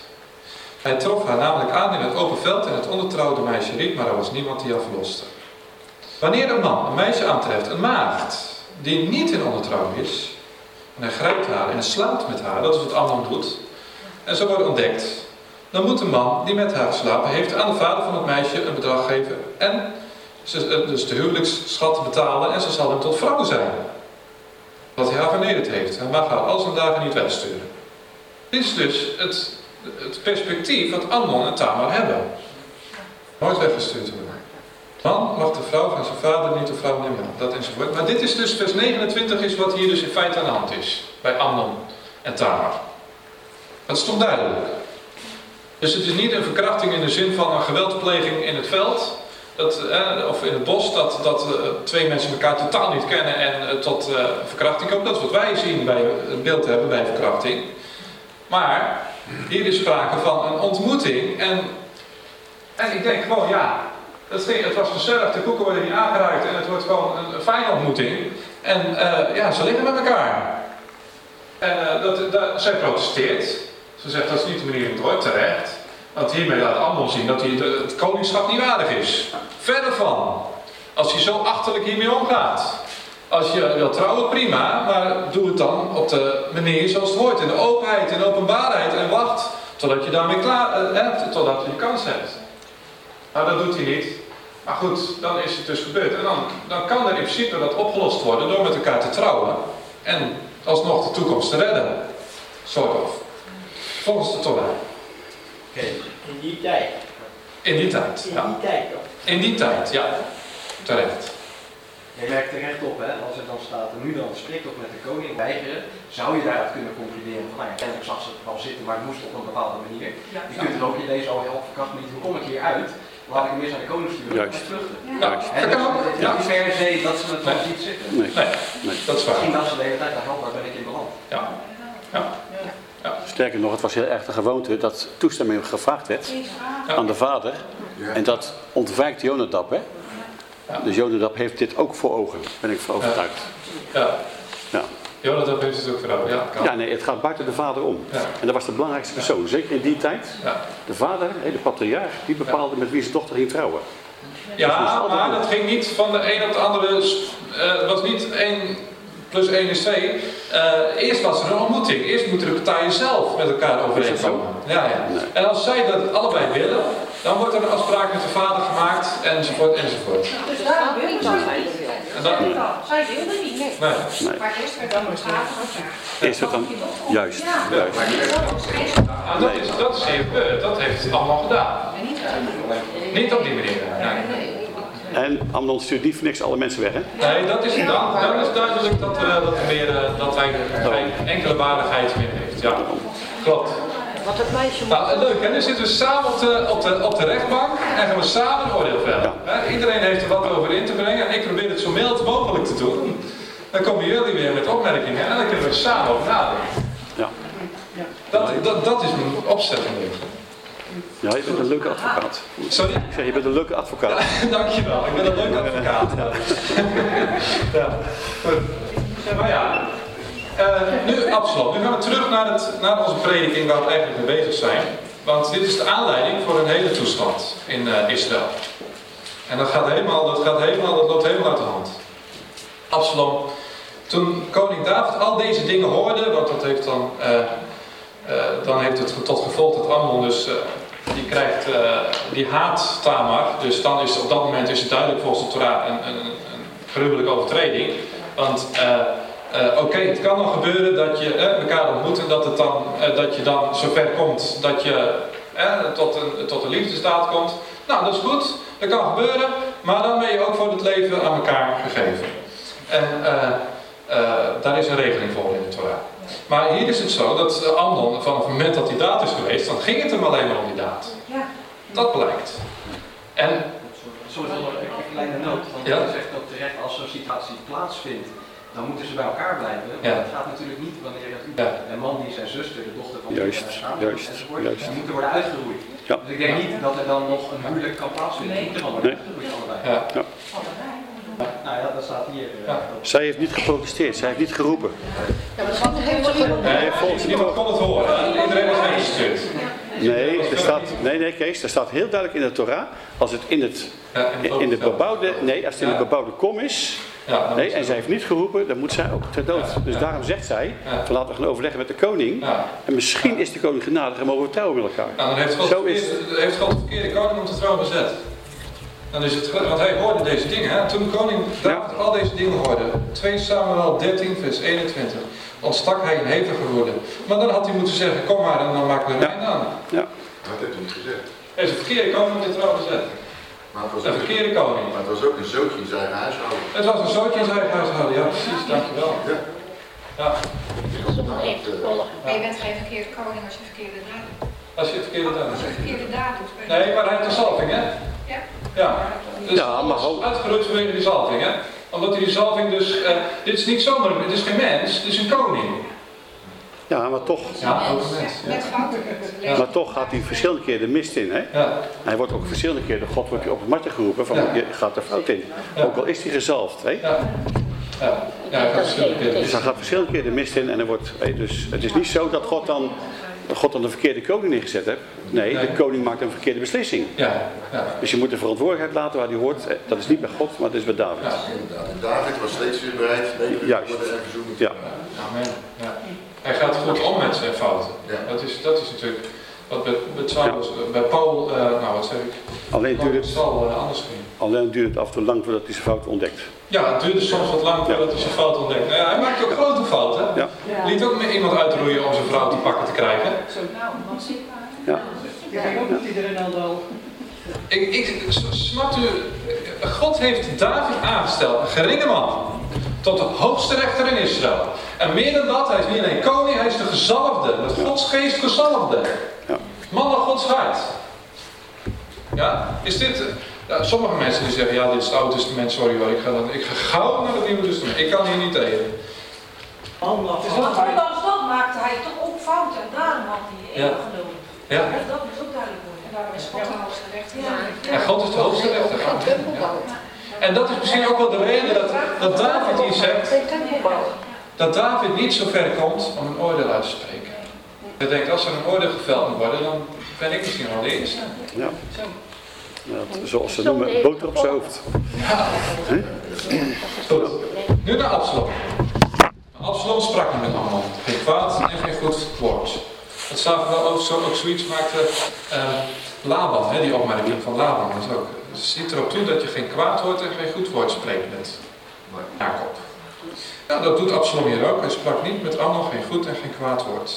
Hij trof haar namelijk aan in het open veld en het ondertrouwde meisje riep, maar er was niemand die haar verloste. Wanneer een man een meisje aantreft, een maagd, die niet in ondertrouw is, en hij grijpt haar en slaapt met haar, dat is wat Amnon doet, en ze wordt ontdekt, dan moet de man die met haar geslapen heeft aan de vader van het meisje een bedrag geven en eh, dus de huwelijksschat betalen en ze zal hem tot vrouw zijn. Wat hij haar vernederd heeft. Hij mag haar al zijn dagen niet wegsturen. Dit is dus het, het perspectief wat Amnon en Tamar hebben. Nooit weggestuurd worden. Man mag de vrouw van zijn vader niet de vrouw nemen. Dat enzovoort. Maar dit is dus vers 29 is wat hier dus in feite aan de hand is. Bij Amnon en Tamar. Dat stond duidelijk. Dus het is niet een verkrachting in de zin van een geweldpleging in het veld. Dat, eh, of in het bos, dat, dat eh, twee mensen elkaar totaal niet kennen en eh, tot verkrachting komen. Dat is wat wij zien bij het beeld hebben bij verkrachting. Maar hier is sprake van een ontmoeting. En, en ik denk gewoon, ja, het, ging, het was gezellig, de koeken worden niet aangeraakt en het wordt gewoon een, een fijne ontmoeting. En ja, ze liggen met elkaar. En dat, dat, zij protesteert. Ze zegt dat is niet de manier om door, terecht. Want hiermee laat Amnon zien dat hij het koningschap niet waardig is. Verder van. Als hij zo achterlijk hiermee omgaat. Als je wil trouwen, prima, maar doe het dan op de manier zoals het hoort. In de openheid, de openbaarheid. En wacht totdat je daarmee klaar eh, hebt, totdat je de kans hebt. Maar dat doet hij niet. Maar goed, dan is het dus gebeurd. En dan, dan kan er in principe dat opgelost worden door met elkaar te trouwen. En alsnog de toekomst te redden. Sort of. Volgens de Torah. Oké, in die tijd. In die tijd. In Ja. die tijd. In die tijd, ja. Terecht. Je merkt terecht op, hè, als er dan staat, en nu dan spreek toch met de koning, weigeren, zou je daaruit kunnen concluderen van, nou ja, kennelijk zag ze het wel zitten, maar het moest op een bepaalde manier. Je kunt er ook in deze al heel verkracht niet, hoe kom ik hier uit? Laat ik hem eens aan de koning sturen Juist. en vluchten. Ja, En dat kan. het is Ja. niet per se dat ze het wel Nee. ziet zitten. Nee, Nee, nee. dat is waar. Misschien dat ze de hele tijd waar ben ik in beland. Ja. Ja. Sterker nog, het was heel erg de gewoonte dat toestemming gevraagd werd Ja. aan de vader. Ja. En dat ontwijkt Jonadab, hè? Ja. Dus Jonadab heeft dit ook voor ogen, ben ik van overtuigd. Ja. Ja. Jonathan heeft het ook gedaan. Ja, kan. Ja, nee, het gaat buiten de vader om. Ja. En dat was de belangrijkste persoon, zeker in die tijd. Ja. De vader, de patriarch, die bepaalde met wie zijn dochter ging trouwen. Ja, maar dat ging niet van de een op de andere. sp- eh, Het was niet één Plus 1 is 2. Eh, eerst was er een ontmoeting. Eerst moeten de partijen zelf met elkaar overeenkomen. Ja, ja. En als zij dat allebei willen, dan wordt er een afspraak met de vader gemaakt, enzovoort, enzovoort. Dus daar zij niet. En dat, nee. Zij wilde niet. Nee. Maar eerst werd dan het vader gevraagd. Is dat dan juist? juist. Nou, dat, is, dat is hier gebeurd. Dat heeft het allemaal gedaan. Niet op die manier. Nee. En Amnon stuurt niet voor niks alle mensen weg, hè? Nee, dat is dan. Dan is duidelijk dat, eh, dat, er meer, eh, dat hij geen enkele waardigheid meer heeft. Ja, klopt. Wat het meisje Nou, leuk hè, dan zitten we samen op de, op de, op de rechtbank en gaan we samen een oordeel vellen. Hè, Iedereen heeft er wat over in te brengen en ik probeer het zo mild mogelijk te doen. Dan komen jullie weer met opmerkingen en dan kunnen we samen over nadenken. Ja. Dat, dat, dat is mijn opzet. Ja, je bent een leuke advocaat. Sorry? Ik zeg, je bent een leuke advocaat. Dankjewel, ik ben een leuke advocaat. Ja. Maar ja, eh, nu Absalom. Nu gaan we terug naar, het, naar onze prediking waar we eigenlijk mee bezig zijn. Want dit is de aanleiding voor een hele toestand in eh, Israël. En dat gaat helemaal, dat gaat helemaal, dat loopt helemaal uit de hand. Absalom. Toen koning David al deze dingen hoorde, want dat heeft dan, eh, dan heeft het tot gevolg dat Amnon dus die krijgt, eh, die haat Tamar. Dus dan is op dat moment is het duidelijk volgens de Torah een, een, een gruwelijke overtreding. Want eh, eh, oké, het kan dan gebeuren dat je elkaar ontmoet en dat, het dan, dat je dan zover komt dat je tot, een, tot een liefdesdaad komt. Nou, dat is goed, dat kan gebeuren, maar dan ben je ook voor het leven aan elkaar gegeven. En daar is een regeling voor in de Torah. Maar hier is het zo dat eh, Amnon, vanaf het moment dat die daad is geweest, dan ging het hem alleen maar om die daad. Ja. Dat blijkt. En nog een kleine noot, want Ja. je zegt ook terecht als zo'n situatie plaatsvindt, dan moeten ze bij elkaar blijven. Maar Ja. dat gaat natuurlijk niet wanneer het Ja. een man die zijn zuster, de dochter van Juist, zijn samen juist, enzovoort, juist. die moeten worden uitgeroeid. Ja. Dus ik denk niet dat er dan nog een huwelijk kan plaatsvinden. Die moeten dan worden Nee. uitgeroeid allebei. Nou ja, dat staat hier. eh, Ja. Zij heeft niet geprotesteerd, zij heeft niet geroepen. Ja, maar dat heeft toch iemand... Nee, volgens niemand kon het horen. Iedereen is weggestuurd. Nee, er staat, nee, nee, Kees, er staat heel duidelijk in de Torah, als het in, het, in de bebouwde, nee, als het in de bebouwde kom is, Ja, nee, en zij heeft niet geroepen, dan moet zij ook ter dood. Ja. Dus Ja. daarom zegt zij, laten we gaan overleggen met de koning, en misschien is de koning genadig en mogen we trouwen met elkaar. Nou, dan heeft God, Zo is verkeerde- heeft God de verkeerde koning om de troon bezet. Dan is het, want hij hoorde deze dingen. Hè? Toen koning David al deze dingen hoorde, 2 Samuel 13, vers 21, ontstak hij in hevige woede. Maar dan had hij moeten zeggen, kom maar en dan maak ik er Ja. een aan. Ja, Dat heeft hij niet gezegd. Hij is een verkeerde koning om de troon bezet. Maar het was Een verkeerde koning. maar het was ook een zootje in zijn eigen huishouden. Het was een zootje in zijn eigen huishouden, ja precies, dankjewel. Ja. Ja, Nou, het, Maar je bent geen verkeerde koning als je verkeerde daad doet. als je het verkeerde Als doet. Nee, maar hij heeft de zalving, hè? Ja. Ja. Dus Ja, maar ho- uitgerukt vanwege die zalving, hè? Omdat hij die zalving dus... eh, dit is niet zomaar, dit is geen mens, dit is een koning. ja maar, toch, Ja, ook. Ja. maar toch gaat hij verschillende keren de mist in. Hè? Ja, Hij wordt ook verschillende keren, door God wordt hij op het matje geroepen, van Ja. je gaat er fout in. Ja. Ook al is hij gezalfd. Hè? ja. Ja, ja hij gaat verschillende keren. Dus hij gaat verschillende keren de mist in en er wordt, hè, dus het is niet zo dat God dan, God dan de verkeerde koning neergezet heeft. Nee, de koning maakt een verkeerde beslissing. Ja, ja. Dus je moet de verantwoordelijkheid laten waar hij hoort. Eh, Dat is niet bij God, maar dat is bij David. Ja. inderdaad. En David was steeds weer bereid. Nee, we Juist. er. Ja. Amen. Ja. Hij gaat goed om met zijn fouten. Ja. Dat, is, dat is natuurlijk wat bij, bij, Saulus- bij Paul, eh, nou wat zeg ik, Alleen duurt het zal eh, anders ging. alleen duurt het af en toe lang voordat hij zijn fout ontdekt. Ja, het duurde soms wat lang voordat hij zijn fout ontdekte. Nou ja, hij maakte ook grote fouten. Ja. Liet ook iemand uitroeien om zijn vrouw te pakken te krijgen. Nou, wat zie Ja. Ik denk ook dat iedereen al wel... Ik, ik, snapt u, God heeft David aangesteld, een geringe man, tot de hoogste rechter in Israël. En meer dan dat, hij is niet alleen koning, hij is de gezalfde, met Gods geest gezalfde. Ja. Man naar Gods hart. Ja, is dit... eh, Ja, sommige mensen die zeggen, ja, dit is het Oude Testament, sorry hoor, ik ga, dan, ik ga gauw naar het Nieuwe Testament. Ik kan hier niet tegen. Anders. Maar ondanks dat maakte hij toch ook fouten en daarom had hij Ja. eeuwig genomen. Ja. Ja, Dat moet ook duidelijk worden. En daarom is God de hoogste rechter. Ja. En God is de hoogste rechter. Ja. En dat is misschien ook wel de reden dat, dat David hier zegt, dat David niet zo ver komt om een oordeel uit te spreken. Hij denkt, als er een oordeel geveld moet worden, dan ben ik misschien wel de eerste. Ja. Ja, zoals ze noemen, boter op zijn hoofd. Goed. Nu naar Absalom. Absalom sprak niet met Amnon. Geen kwaad en geen goed woord. Dat staat wel ook, zo, ook zoiets maakte eh, Laban, hè, die opmerking van Laban. Dat ook, het ziet erop toe dat je geen kwaad woord en geen goed woord spreekt met Jacob. Ja, dat doet Absalom hier ook. Hij sprak niet met Amnon geen goed en geen kwaad woord.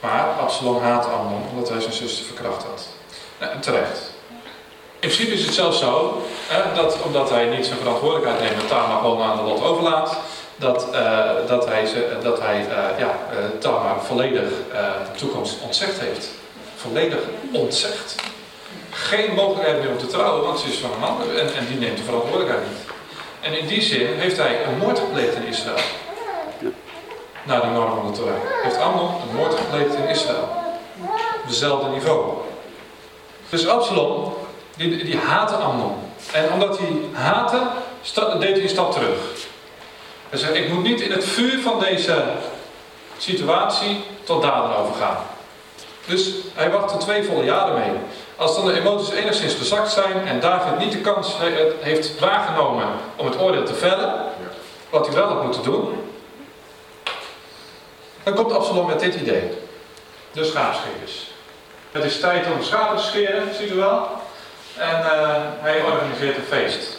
Maar Absalom haat Amnon omdat hij zijn zuster verkracht had. Nou, terecht. In principe is het zelfs zo, hè, dat omdat hij niet zijn verantwoordelijkheid neemt en Tamar gewoon aan de lot overlaat, dat, eh, dat hij, ze, dat hij eh, ja, eh, Tamar volledig eh, de toekomst ontzegd heeft. Volledig ontzegd. Geen mogelijkheid meer om te trouwen, want ze is van een man en, en die neemt de verantwoordelijkheid niet. En in die zin heeft hij een moord gepleegd in Israël. Naar de norm van de Torah. Heeft Amnon een moord gepleegd in Israël. Op dezelfde niveau. Dus Absalom, die, die haatte Amnon. En omdat hij haatte, deed hij een stap terug. Hij zei, ik moet niet in het vuur van deze situatie tot daden overgaan. Dus hij wachtte twee volle jaren mee. Als dan de emoties enigszins gezakt zijn en David niet de kans he- heeft waargenomen om het oordeel te vellen, wat hij wel had moeten doen, dan komt Absalom met dit idee. De schaapscheerders. Het is tijd om de schapen te scheren, ziet u wel. En eh, hij organiseert een feest.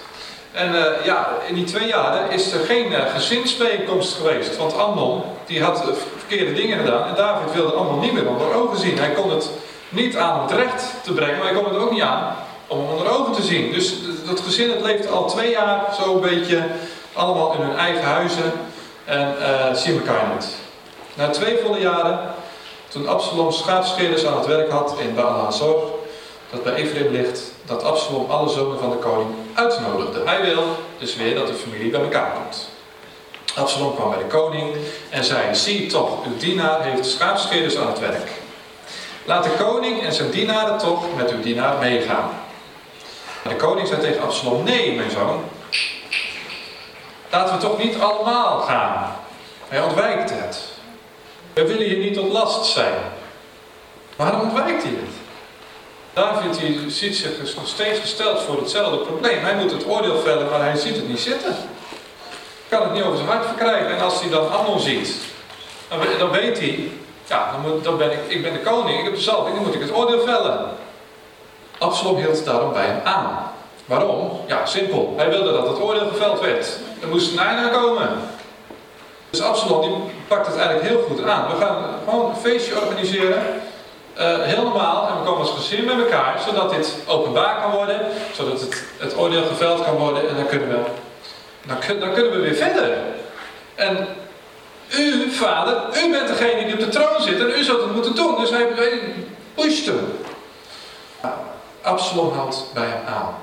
En eh, ja, in die twee jaren is er geen eh, gezinsbijeenkomst geweest. Want Amnon, die had eh, verkeerde dingen gedaan. En David wilde Amnon niet meer onder ogen zien. Hij kon het niet aan het recht te brengen, maar hij kon het ook niet aan om hem onder ogen te zien. Dus dat gezin het leeft al twee jaar zo een beetje allemaal in hun eigen huizen. En eh zien elkaar niet. Na twee volle jaren, toen Absalom schaapscheerders aan het werk had in Baal Hazor, dat bij Ephraim ligt, dat Absalom alle zonen van de koning uitnodigde. Hij wil dus weer dat de familie bij elkaar komt. Absalom kwam bij de koning en zei, zie toch, uw dienaar heeft schaapscheerders aan het werk. Laat de koning en zijn dienaren toch met uw dienaar meegaan. De koning zei tegen Absalom, nee mijn zoon, laten we toch niet allemaal gaan. Hij ontwijkt het. We willen je niet tot last zijn. Waarom ontwijkt hij het? David ziet zich dus nog steeds gesteld voor hetzelfde probleem. Hij moet het oordeel vellen, maar hij ziet het niet zitten. Kan het niet over zijn hart verkrijgen. En als hij dan Ammon ziet, dan weet hij, ja, dan, ben ik, ik ben de koning, ik heb de zalving, dan moet ik het oordeel vellen. Absalom hield daarom bij hem aan. Waarom? Ja, simpel. Hij wilde dat het oordeel geveld werd. Er moest een einde komen. Dus Absalom die pakt het eigenlijk heel goed aan. We gaan gewoon een feestje organiseren. eh, heel normaal. En we komen als gezin met elkaar. Zodat dit openbaar kan worden. Zodat het, het oordeel geveld kan worden. En dan kunnen we, dan, dan kunnen we weer verder. En u, vader, u bent degene die op de troon zit. En u zult het moeten doen. Dus hij, pusht hem. Absalom houdt bij hem aan.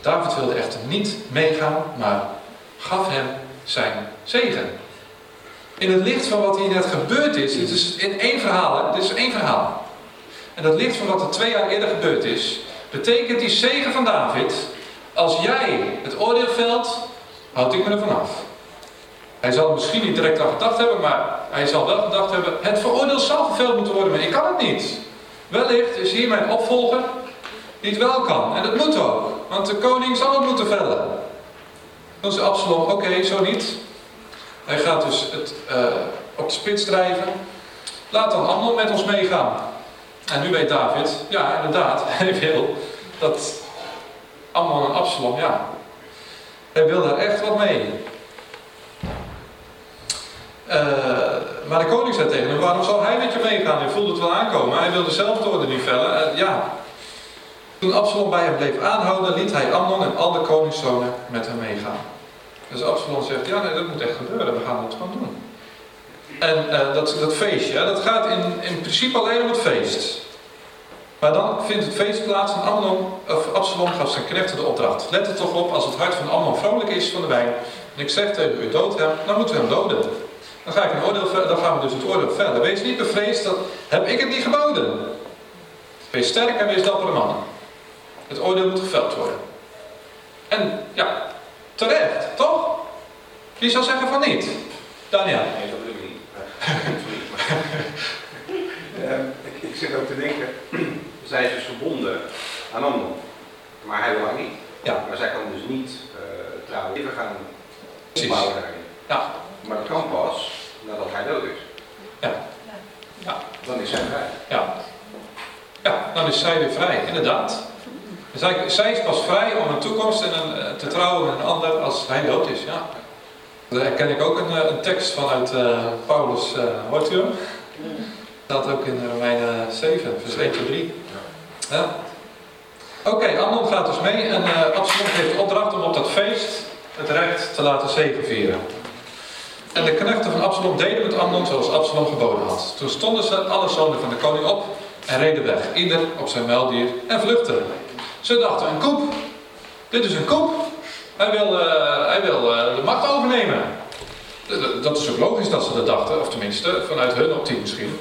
David wilde echter niet meegaan. Maar gaf hem zijn zegen. In het licht van wat hier net gebeurd is, het is in één verhaal, hè? dit is één verhaal. En dat licht van wat er twee jaar eerder gebeurd is, betekent die zegen van David, als jij het oordeel velt, houd ik me ervan af. Hij zal misschien niet direct aan gedacht hebben, maar hij zal wel gedacht hebben, het veroordeel zal geveld moeten worden, maar ik kan het niet. Wellicht is hier mijn opvolger die het wel kan. En dat moet ook, want de koning zal het moeten vellen. Dan zei Absalom, oké, zo niet. Hij gaat dus het, eh, op de spits drijven. Laat dan Amnon met ons meegaan. En nu weet David, ja inderdaad, hij wil dat Amnon en Absalom, ja, hij wil daar echt wat mee. Eh, maar de koning zei tegen hem, waarom zou hij met je meegaan? Hij voelde het wel aankomen, hij wilde zelf het oordeel niet vellen. Eh, ja. Toen Absalom bij hem bleef aanhouden, liet hij Amnon en al de koningszonen met hem meegaan. Dus Absalom zegt, ja nee, dat moet echt gebeuren, we gaan het gewoon doen. En eh, dat, dat feestje, dat gaat in, in principe alleen om het feest. Maar dan vindt het feest plaats en Amnon, of Absalom gaf zijn knechten de opdracht. Let er toch op, als het hart van Amnon vrolijk is van de wijn, en ik zeg tegen u dood hem, dan moeten we hem doden. Dan, ga ik een oordeel, dan gaan we dus het oordeel vellen. Wees niet bevreesd, dat heb ik het niet geboden. Wees sterk en wees dappere mannen. Het oordeel moet geveld worden. En ja, terecht, toch? Wie zou zeggen van niet? Daniel. Nee, dat wil ik niet. Ehm, ik, ik zit ook te denken, zij is dus verbonden aan Amnon, maar hij wil haar niet. Ja. Maar zij kan dus niet eh trouwen. We gaan opbouwen daarin. Ja. Maar dat kan pas nadat hij dood is. Ja. Ja. Dan is hij vrij. Ja. Ja, dan is zij weer vrij, inderdaad. Zij, zij is pas vrij om een toekomst en een, eh, te trouwen met een ander als hij dood is, ja. Daar herken ik ook een, eh, een tekst vanuit uh, Paulus, uh, hoort u hem? Dat ook in Romeinen 7, vers 1 tot 3. Ja. Oké, okay, Amnon gaat dus mee en uh, Absalom heeft de opdracht om op dat feest het recht te laten zegenvieren. En de knechten van Absalom deden met Amnon zoals Absalom geboden had. Toen stonden ze, alle zonen van de koning, op en reden weg, ieder op zijn muildier en vluchtten. Ze dachten, een koep. Dit is een koep. Hij wil, uh, hij wil uh, de macht overnemen. Dat is ook logisch dat ze dat dachten, of tenminste, vanuit hun optiek misschien.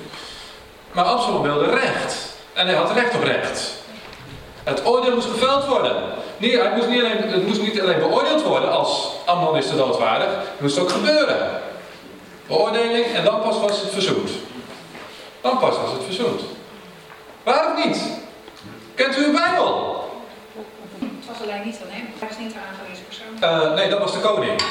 Maar Absalom wilde recht. En hij had recht op recht. Het oordeel moest geveld worden. Nee, hij moest niet alleen, het moest niet alleen beoordeeld worden als Amnon is te doodwaardig. Het moest ook gebeuren. Beoordeling en dan pas was het verzoend. Dan pas was het verzoend. Waarom niet? Kent u uw Bijbel? Het was alleen niet hem. Hij was niet de aangewezen persoon. Uh, nee, dat was de koning.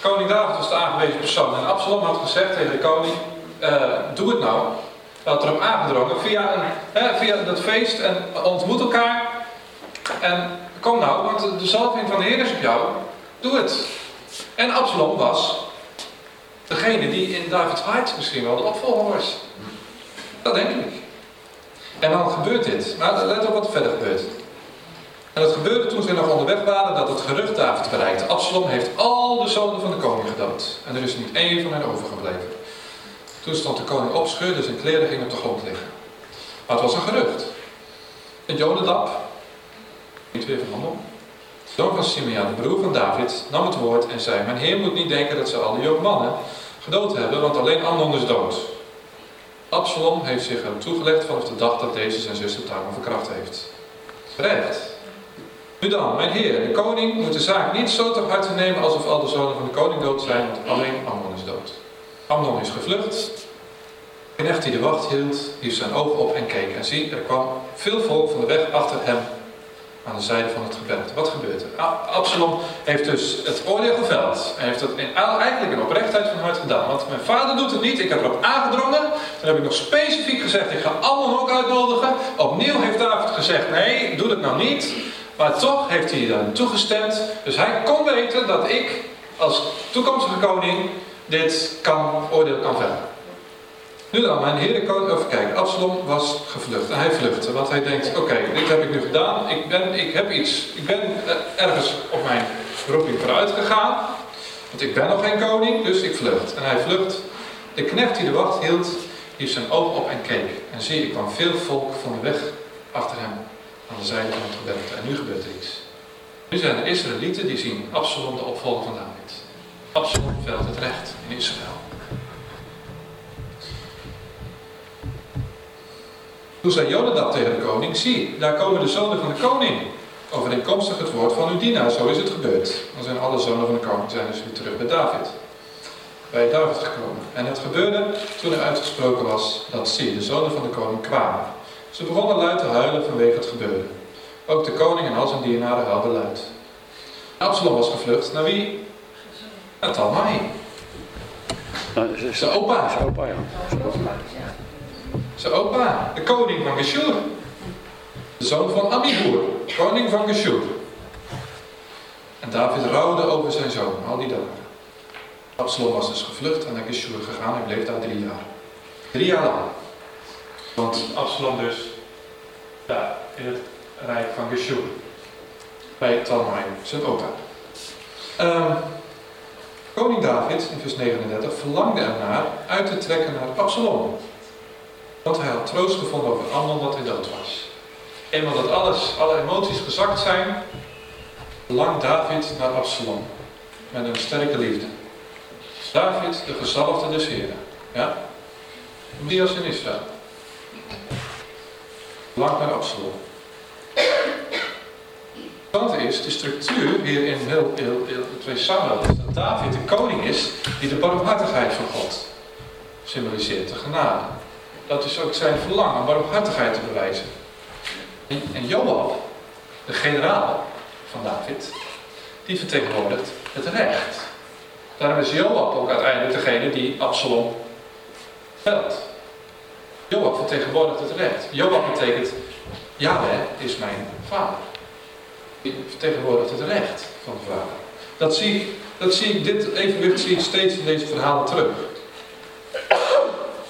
Koning David was de aangewezen persoon. En Absalom had gezegd tegen de koning, uh, doe het nou. Hij had erop aangedrongen via, een, hè, via dat feest en ontmoet elkaar. En kom nou, want de zalving van de Heer is op jou. Doe het. En Absalom was degene die in Davids hart misschien wel de opvolger was. Dat denk ik. En dan gebeurt dit. Maar let op wat er verder gebeurt. En dat gebeurde toen ze nog onderweg waren dat het gerucht David bereikte. Absalom heeft al de zonen van de koning gedood. En er is niet één van hen overgebleven. Toen stond de koning op, scheurde zijn kleren ging op de grond liggen. Maar het was een gerucht. En Jonadab, niet weer van Handel, zoon van Simeon, de broer van David, nam het woord en zei: Mijn heer moet niet denken dat ze al die jonge mannen gedood hebben, want alleen Amnon is dood. Absalom heeft zich hem toegelegd vanaf de dag dat deze zijn zuster Tamar verkracht heeft. Recht. Nu dan, mijn heer, de koning moet de zaak niet zo ter harte nemen alsof al de zonen van de koning dood zijn, want alleen Amnon is dood. Amnon is gevlucht. De knecht die de wacht hield, hief zijn oog op en keek. En zie, er kwam veel volk van de weg achter hem aan de zijde van het gebed. Wat gebeurt er? Absalom heeft dus het oordeel geveld. Hij heeft het in, eigenlijk in oprechtheid van hart gedaan. Want mijn vader doet het niet, ik heb erop aangedrongen. Toen heb ik nog specifiek gezegd, ik ga Amnon ook uitnodigen. Opnieuw heeft David gezegd, nee, doe dat nou niet. Maar toch heeft hij dan toegestemd. Dus hij kon weten dat ik als toekomstige koning dit kan, oordeel kan vellen. Nu dan, mijn heer koning, even kijken, Absalom was gevlucht. En hij vluchtte, want hij denkt, oké, dit heb ik nu gedaan. Ik ben, ik heb iets, ik ben ergens op mijn roeping vooruit gegaan. Want ik ben nog geen koning, dus ik vlucht. En hij vlucht. De knecht die de wacht hield, hief zijn oog op en keek. En zie, ik kwam veel volk van de weg achter hem aan de zijde van het gebergte. En nu gebeurt er iets. Nu zijn de Israëlieten die zien Absalom de opvolger van David. Absalom velt het recht in Israël. Toen zei Jonadab tegen de koning, zie, daar komen de zonen van de koning. Overeenkomstig het woord van uw dienaar, zo is het gebeurd. Dan zijn alle zonen van de koning zijn dus weer terug bij David. Bij David gekomen. En het gebeurde toen er uitgesproken was dat zie, de zonen van de koning kwamen. Ze begonnen luid te huilen vanwege het gebeurde. Ook de koning en al zijn dienaren huilden luid. Absalom was gevlucht. Naar wie? Naar Talmai. Nou, Zijn opa. Zijn opa, ja. Zijn opa, de koning van Geshur. De zoon van Amihur, koning van Geshur. En David rouwde over zijn zoon, al die dagen. Absalom was dus gevlucht en naar Geshur gegaan. Hij bleef daar drie jaar. Drie jaar lang. Want Absalom dus, ja, in het rijk van Geshur. Bij Talmai, zijn opa. Um, koning David, in vers 39, verlangde ernaar uit te trekken naar Absalom. Want hij had troost gevonden over Amnon dat hij dood was. Eenmaal dat alles, alle emoties gezakt zijn, verlangt David naar Absalom. Met een sterke liefde. David, de gezalfde des Heren. Ja? Als in Israël. Verlangt naar Absalom. Het is, de structuur hier in heel, heel, heel 2 Samuel is dat David de koning is die de barmhartigheid van God symboliseert, de genade. Dat is ook zijn verlangen om barmhartigheid te bewijzen. En, Joab, de generaal van David, die vertegenwoordigt het recht. Daarom is Joab ook uiteindelijk degene die Absalom velt. Joab vertegenwoordigt het recht. Joab betekent, Yahweh is mijn vader. Die vertegenwoordigt het recht van de vader. Dat zie, ik, dat zie ik, dit evenwicht zie ik steeds in deze verhalen terug.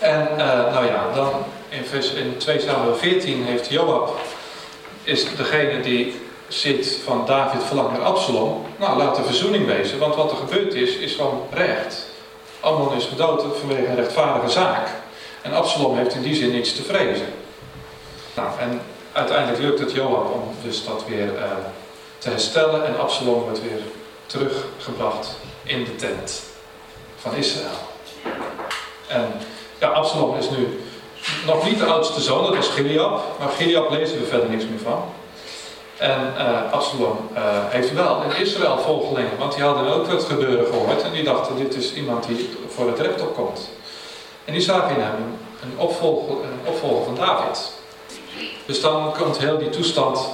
En uh, nou ja, dan in, vers, in 2 Samuel 14 heeft Joab, is degene die zit van David verlangt naar Absalom. Nou, laat de verzoening wezen, want wat er gebeurd is, is van recht. Amnon is gedood vanwege een rechtvaardige zaak. En Absalom heeft in die zin niets te vrezen. Nou, en uiteindelijk lukt het Joab om dus dat weer uh, te herstellen en Absalom wordt weer teruggebracht in de tent van Israël. En ja, Absalom is nu nog niet de oudste zoon, dat was Gilead, maar Gilead lezen we verder niks meer van. En uh, Absalom uh, heeft wel in Israël volgelingen, want die hadden ook het gebeuren gehoord en die dachten dit is iemand die voor het recht opkomt. En die zagen in hem een opvolger, een opvolger van David. Dus dan komt heel die toestand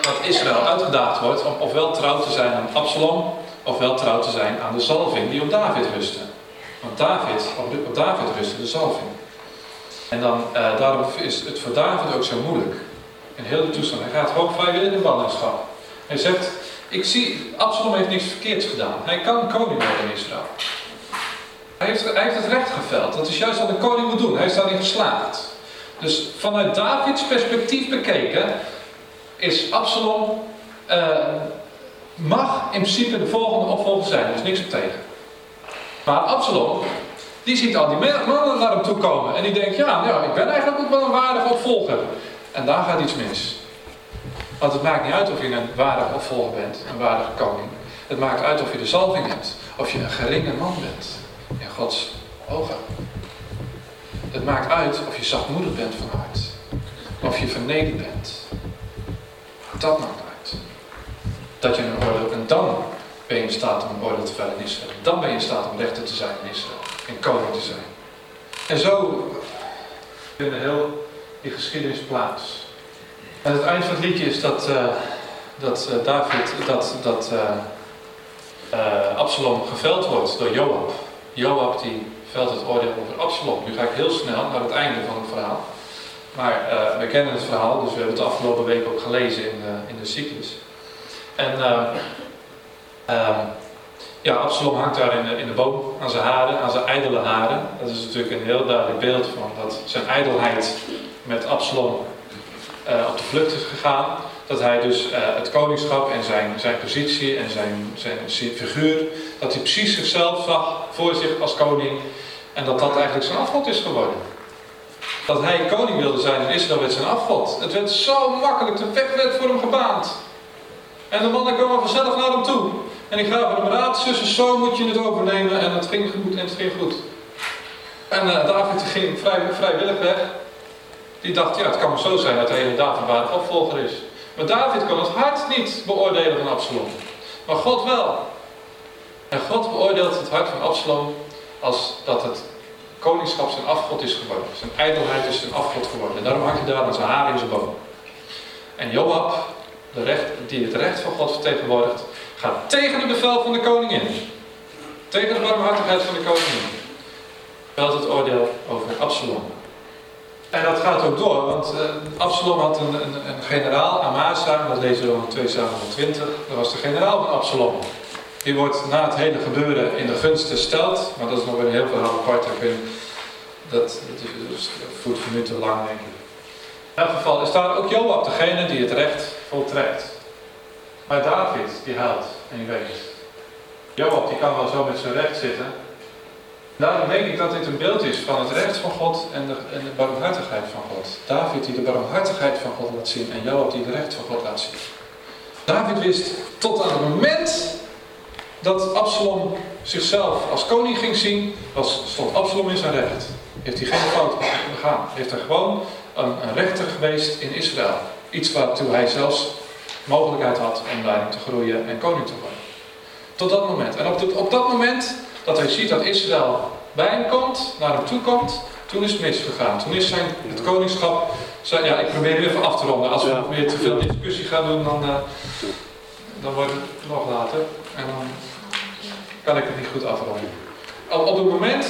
dat Israël uitgedaagd wordt om ofwel trouw te zijn aan Absalom, ofwel trouw te zijn aan de zalving die op David rustte. David, op, David rustte de zalving. En dan, uh, daarom is het voor David ook zo moeilijk. In heel de toestand. Hij gaat gewoon vrijwillig in ballingschap. Hij zegt, ik zie, Absalom heeft niks verkeerds gedaan. Hij kan koning worden in Israël. Hij heeft, het recht geveld. Dat is juist wat een koning moet doen. Hij is daarin geslaagd. Dus vanuit Davids perspectief bekeken, is Absalom, uh, mag in principe de volgende opvolger zijn. Er is niks op tegen. Maar Absalom, die ziet al die mannen naar hem toe komen. En die denkt, ja, ja, ik ben eigenlijk ook wel een waardige opvolger. En daar gaat iets mis. Want het maakt niet uit of je een waardige opvolger bent, een waardige koning. Het maakt uit of je de zalving hebt. Of je een geringe man bent. In Gods ogen. Het maakt uit of je zachtmoedig bent van hart. Of je vernederd bent. Dat maakt uit. Dat je een oordeel, en dan ben je in staat om een oordeel te vellen in Israël. Dan ben je in staat om rechter te zijn in Israël. En koning te zijn. En zo vinden heel die geschiedenis plaats. En het eind van het liedje is dat, uh, dat uh, David, dat, dat uh, Absalom geveld wordt door Joab. Joab die velt het oordeel over Absalom. Nu ga ik heel snel naar het einde van het verhaal. Maar we kennen het verhaal, dus we hebben het de afgelopen week ook gelezen in in de cyclus. En ja, Absalom hangt daar in de, in de boom aan zijn haren, aan zijn ijdele haren. Dat is natuurlijk een heel duidelijk beeld van dat zijn ijdelheid met Absalom uh, op de vlucht is gegaan. Dat hij dus uh, het koningschap en zijn, zijn positie en zijn, zijn, zijn figuur, dat hij precies zichzelf zag voor zich als koning. En dat dat eigenlijk zijn afgod is geworden. Dat hij koning wilde zijn in Israël werd zijn afgod. Het werd zo makkelijk, de weg werd voor hem gebaand. En de mannen kwamen vanzelf naar hem toe. En ik gaven hem raad, zussen, zo moet je het overnemen. En het ging goed en het ging goed. En uh, David ging vrij, vrijwillig weg. Die dacht, ja, het kan maar zo zijn dat hij inderdaad een opvolger is. Maar David kon het hart niet beoordelen van Absalom. Maar God wel. En God beoordeelt het hart van Absalom als dat het koningschap zijn afgod is geworden. Zijn ijdelheid is zijn afgod geworden. En daarom hangt hij daar aan zijn haar in zijn boom. En Joab, de recht, die het recht van God vertegenwoordigt, gaat tegen het bevel van de koningin. Tegen de barmhartigheid van de koningin. Velt het oordeel over Absalom. En dat gaat ook door, want uh, Absalom had een, een, een generaal, Amasa, dat lezen we in 2 Samuel 20. Dat was de generaal van Absalom. Die wordt na het hele gebeuren in de gunst gesteld, maar dat is nog een heel verhaal apart. Dat, dat, dat minuten lang, denk ik. In elk geval is daar ook Joab degene die het recht voltrekt. Maar David, die huilt en die weet. Joab, die kan wel zo met zijn recht zitten, Daarom denk ik dat dit een beeld is van het recht van God en de, en de barmhartigheid van God. David die de barmhartigheid van God laat zien en Joab die het recht van God laat zien. David wist tot aan het moment dat Absalom zichzelf als koning ging zien, was, stond Absalom in zijn recht. Heeft hij geen fout begaan. Heeft er gewoon een, een rechter geweest in Israël. Iets waartoe hij zelfs mogelijkheid had om daarin te groeien en koning te worden. Tot dat moment. En op, op dat moment dat hij ziet dat Israël bij hem komt, naar hem toe komt, toen is het misgegaan. Toen is zijn, het koningschap, zijn, ja ik probeer nu even af te ronden. Als we nog weer te veel discussie gaan doen, dan, uh, dan wordt het nog later. En dan, kan ik het niet goed afronden. Op, op het moment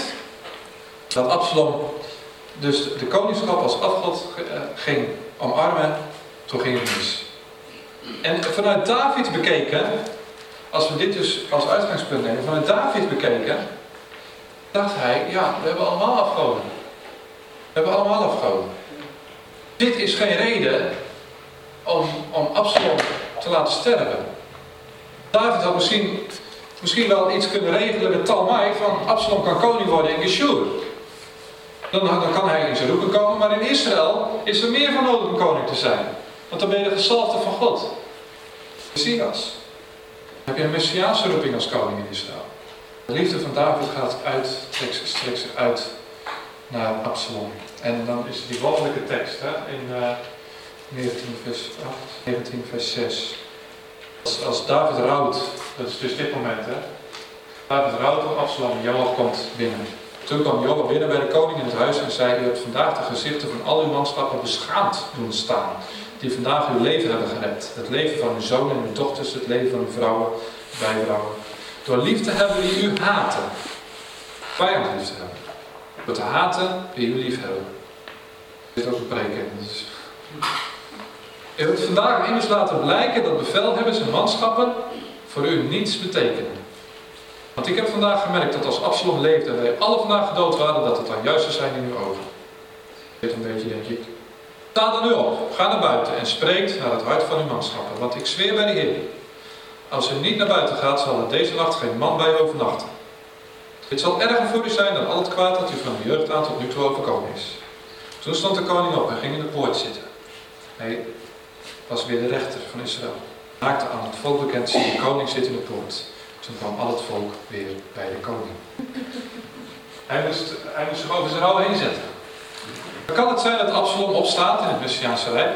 dat Absalom dus de koningschap als afgod eh, ging omarmen, toen ging het mis. En vanuit David bekeken, als we dit dus als uitgangspunt nemen, vanuit David bekeken, dacht hij, ja, we hebben allemaal afgoden. We hebben allemaal afgoden. Dit is geen reden om, om Absalom te laten sterven. David had misschien, misschien wel iets kunnen regelen met Talmai van Absalom kan koning worden in Geshur. Dan, dan kan hij in zijn roepen komen, maar in Israël is er meer van nodig om koning te zijn. Want dan ben je de gezalfde van God. Messias. Dan heb je een Messiaanse roeping als koning in Israël. De liefde van David gaat uit, strekt zich uit naar Absalom. En dan is die wonderlijke tekst hè, in uh, 19 vers 8, 19 vers 6. Als, als David rouwt, dat is dus dit moment hè. David rouwt op Absalom, Joab komt binnen. Toen kwam Joab binnen bij de koning in het huis en zei, u hebt vandaag de gezichten van al uw manschappen beschaamd doen staan. Die vandaag uw leven hebben gered. Het leven van uw zonen en uw dochters, het leven van uw vrouwen, bijvrouwen. Door lief te hebben die u haten. Vijand lief te hebben. Door te haten die u lief hebben. Dit is ook een preek. Dus... U hebt vandaag immers laten blijken dat bevelhebbers en manschappen voor u niets betekenen. Want ik heb vandaag gemerkt dat als Absalom leefde en wij alle vandaag gedood waren, dat het dan juist zou zijn in uw ogen. Dit een beetje, denk ik. Sta dan nu op, ga naar buiten en spreekt naar het hart van uw manschappen. Want ik zweer bij de Heer, als u niet naar buiten gaat, zal er deze nacht geen man bij u overnachten. Dit zal erger voor u zijn dan al het kwaad dat u van uw jeugd aan tot nu toe overkomen is. Toen stond de koning op en ging in de poort zitten. Hij was weer de rechter van Israël. Maakte aan het volk bekend, zie de koning zit in de poort. Toen kwam al het volk weer bij de koning. Hij moest, hij moest zich over zijn rouw heen zetten. Kan het zijn dat Absalom opstaat in het Messiaanse Rijk?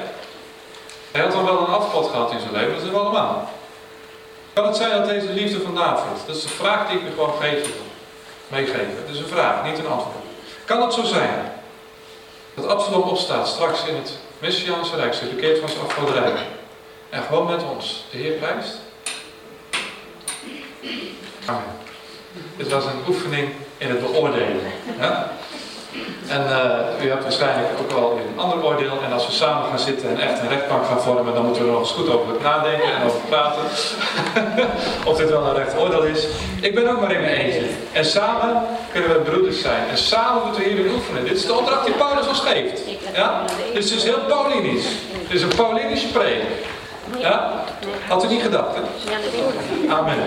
Hij had dan wel een afgod gehad in zijn leven, dat is we allemaal. Kan het zijn dat deze liefde van David, dat is de vraag die ik u gewoon geef, meegeven. Het is een vraag, niet een antwoord. Kan het zo zijn dat Absalom opstaat straks in het Messiaanse Rijk, zich bekeert van zijn afgoderij en gewoon met ons de Heer prijst? Amen. Dit was een oefening in het beoordelen. Ja? En uh, u hebt waarschijnlijk ook wel een ander oordeel. En als we samen gaan zitten en echt een rechtbank gaan vormen, dan moeten we er nog eens goed over nadenken en over praten. of dit wel een recht oordeel is. Ik ben ook maar in mijn eentje. En samen kunnen we broeders zijn. En samen moeten we hierin oefenen. Dit is de opdracht die Paulus ons geeft. Ja? Dit is dus heel Paulinisch. Dit is een Paulinische preek. Ja? Had u niet gedacht, hè? Amen.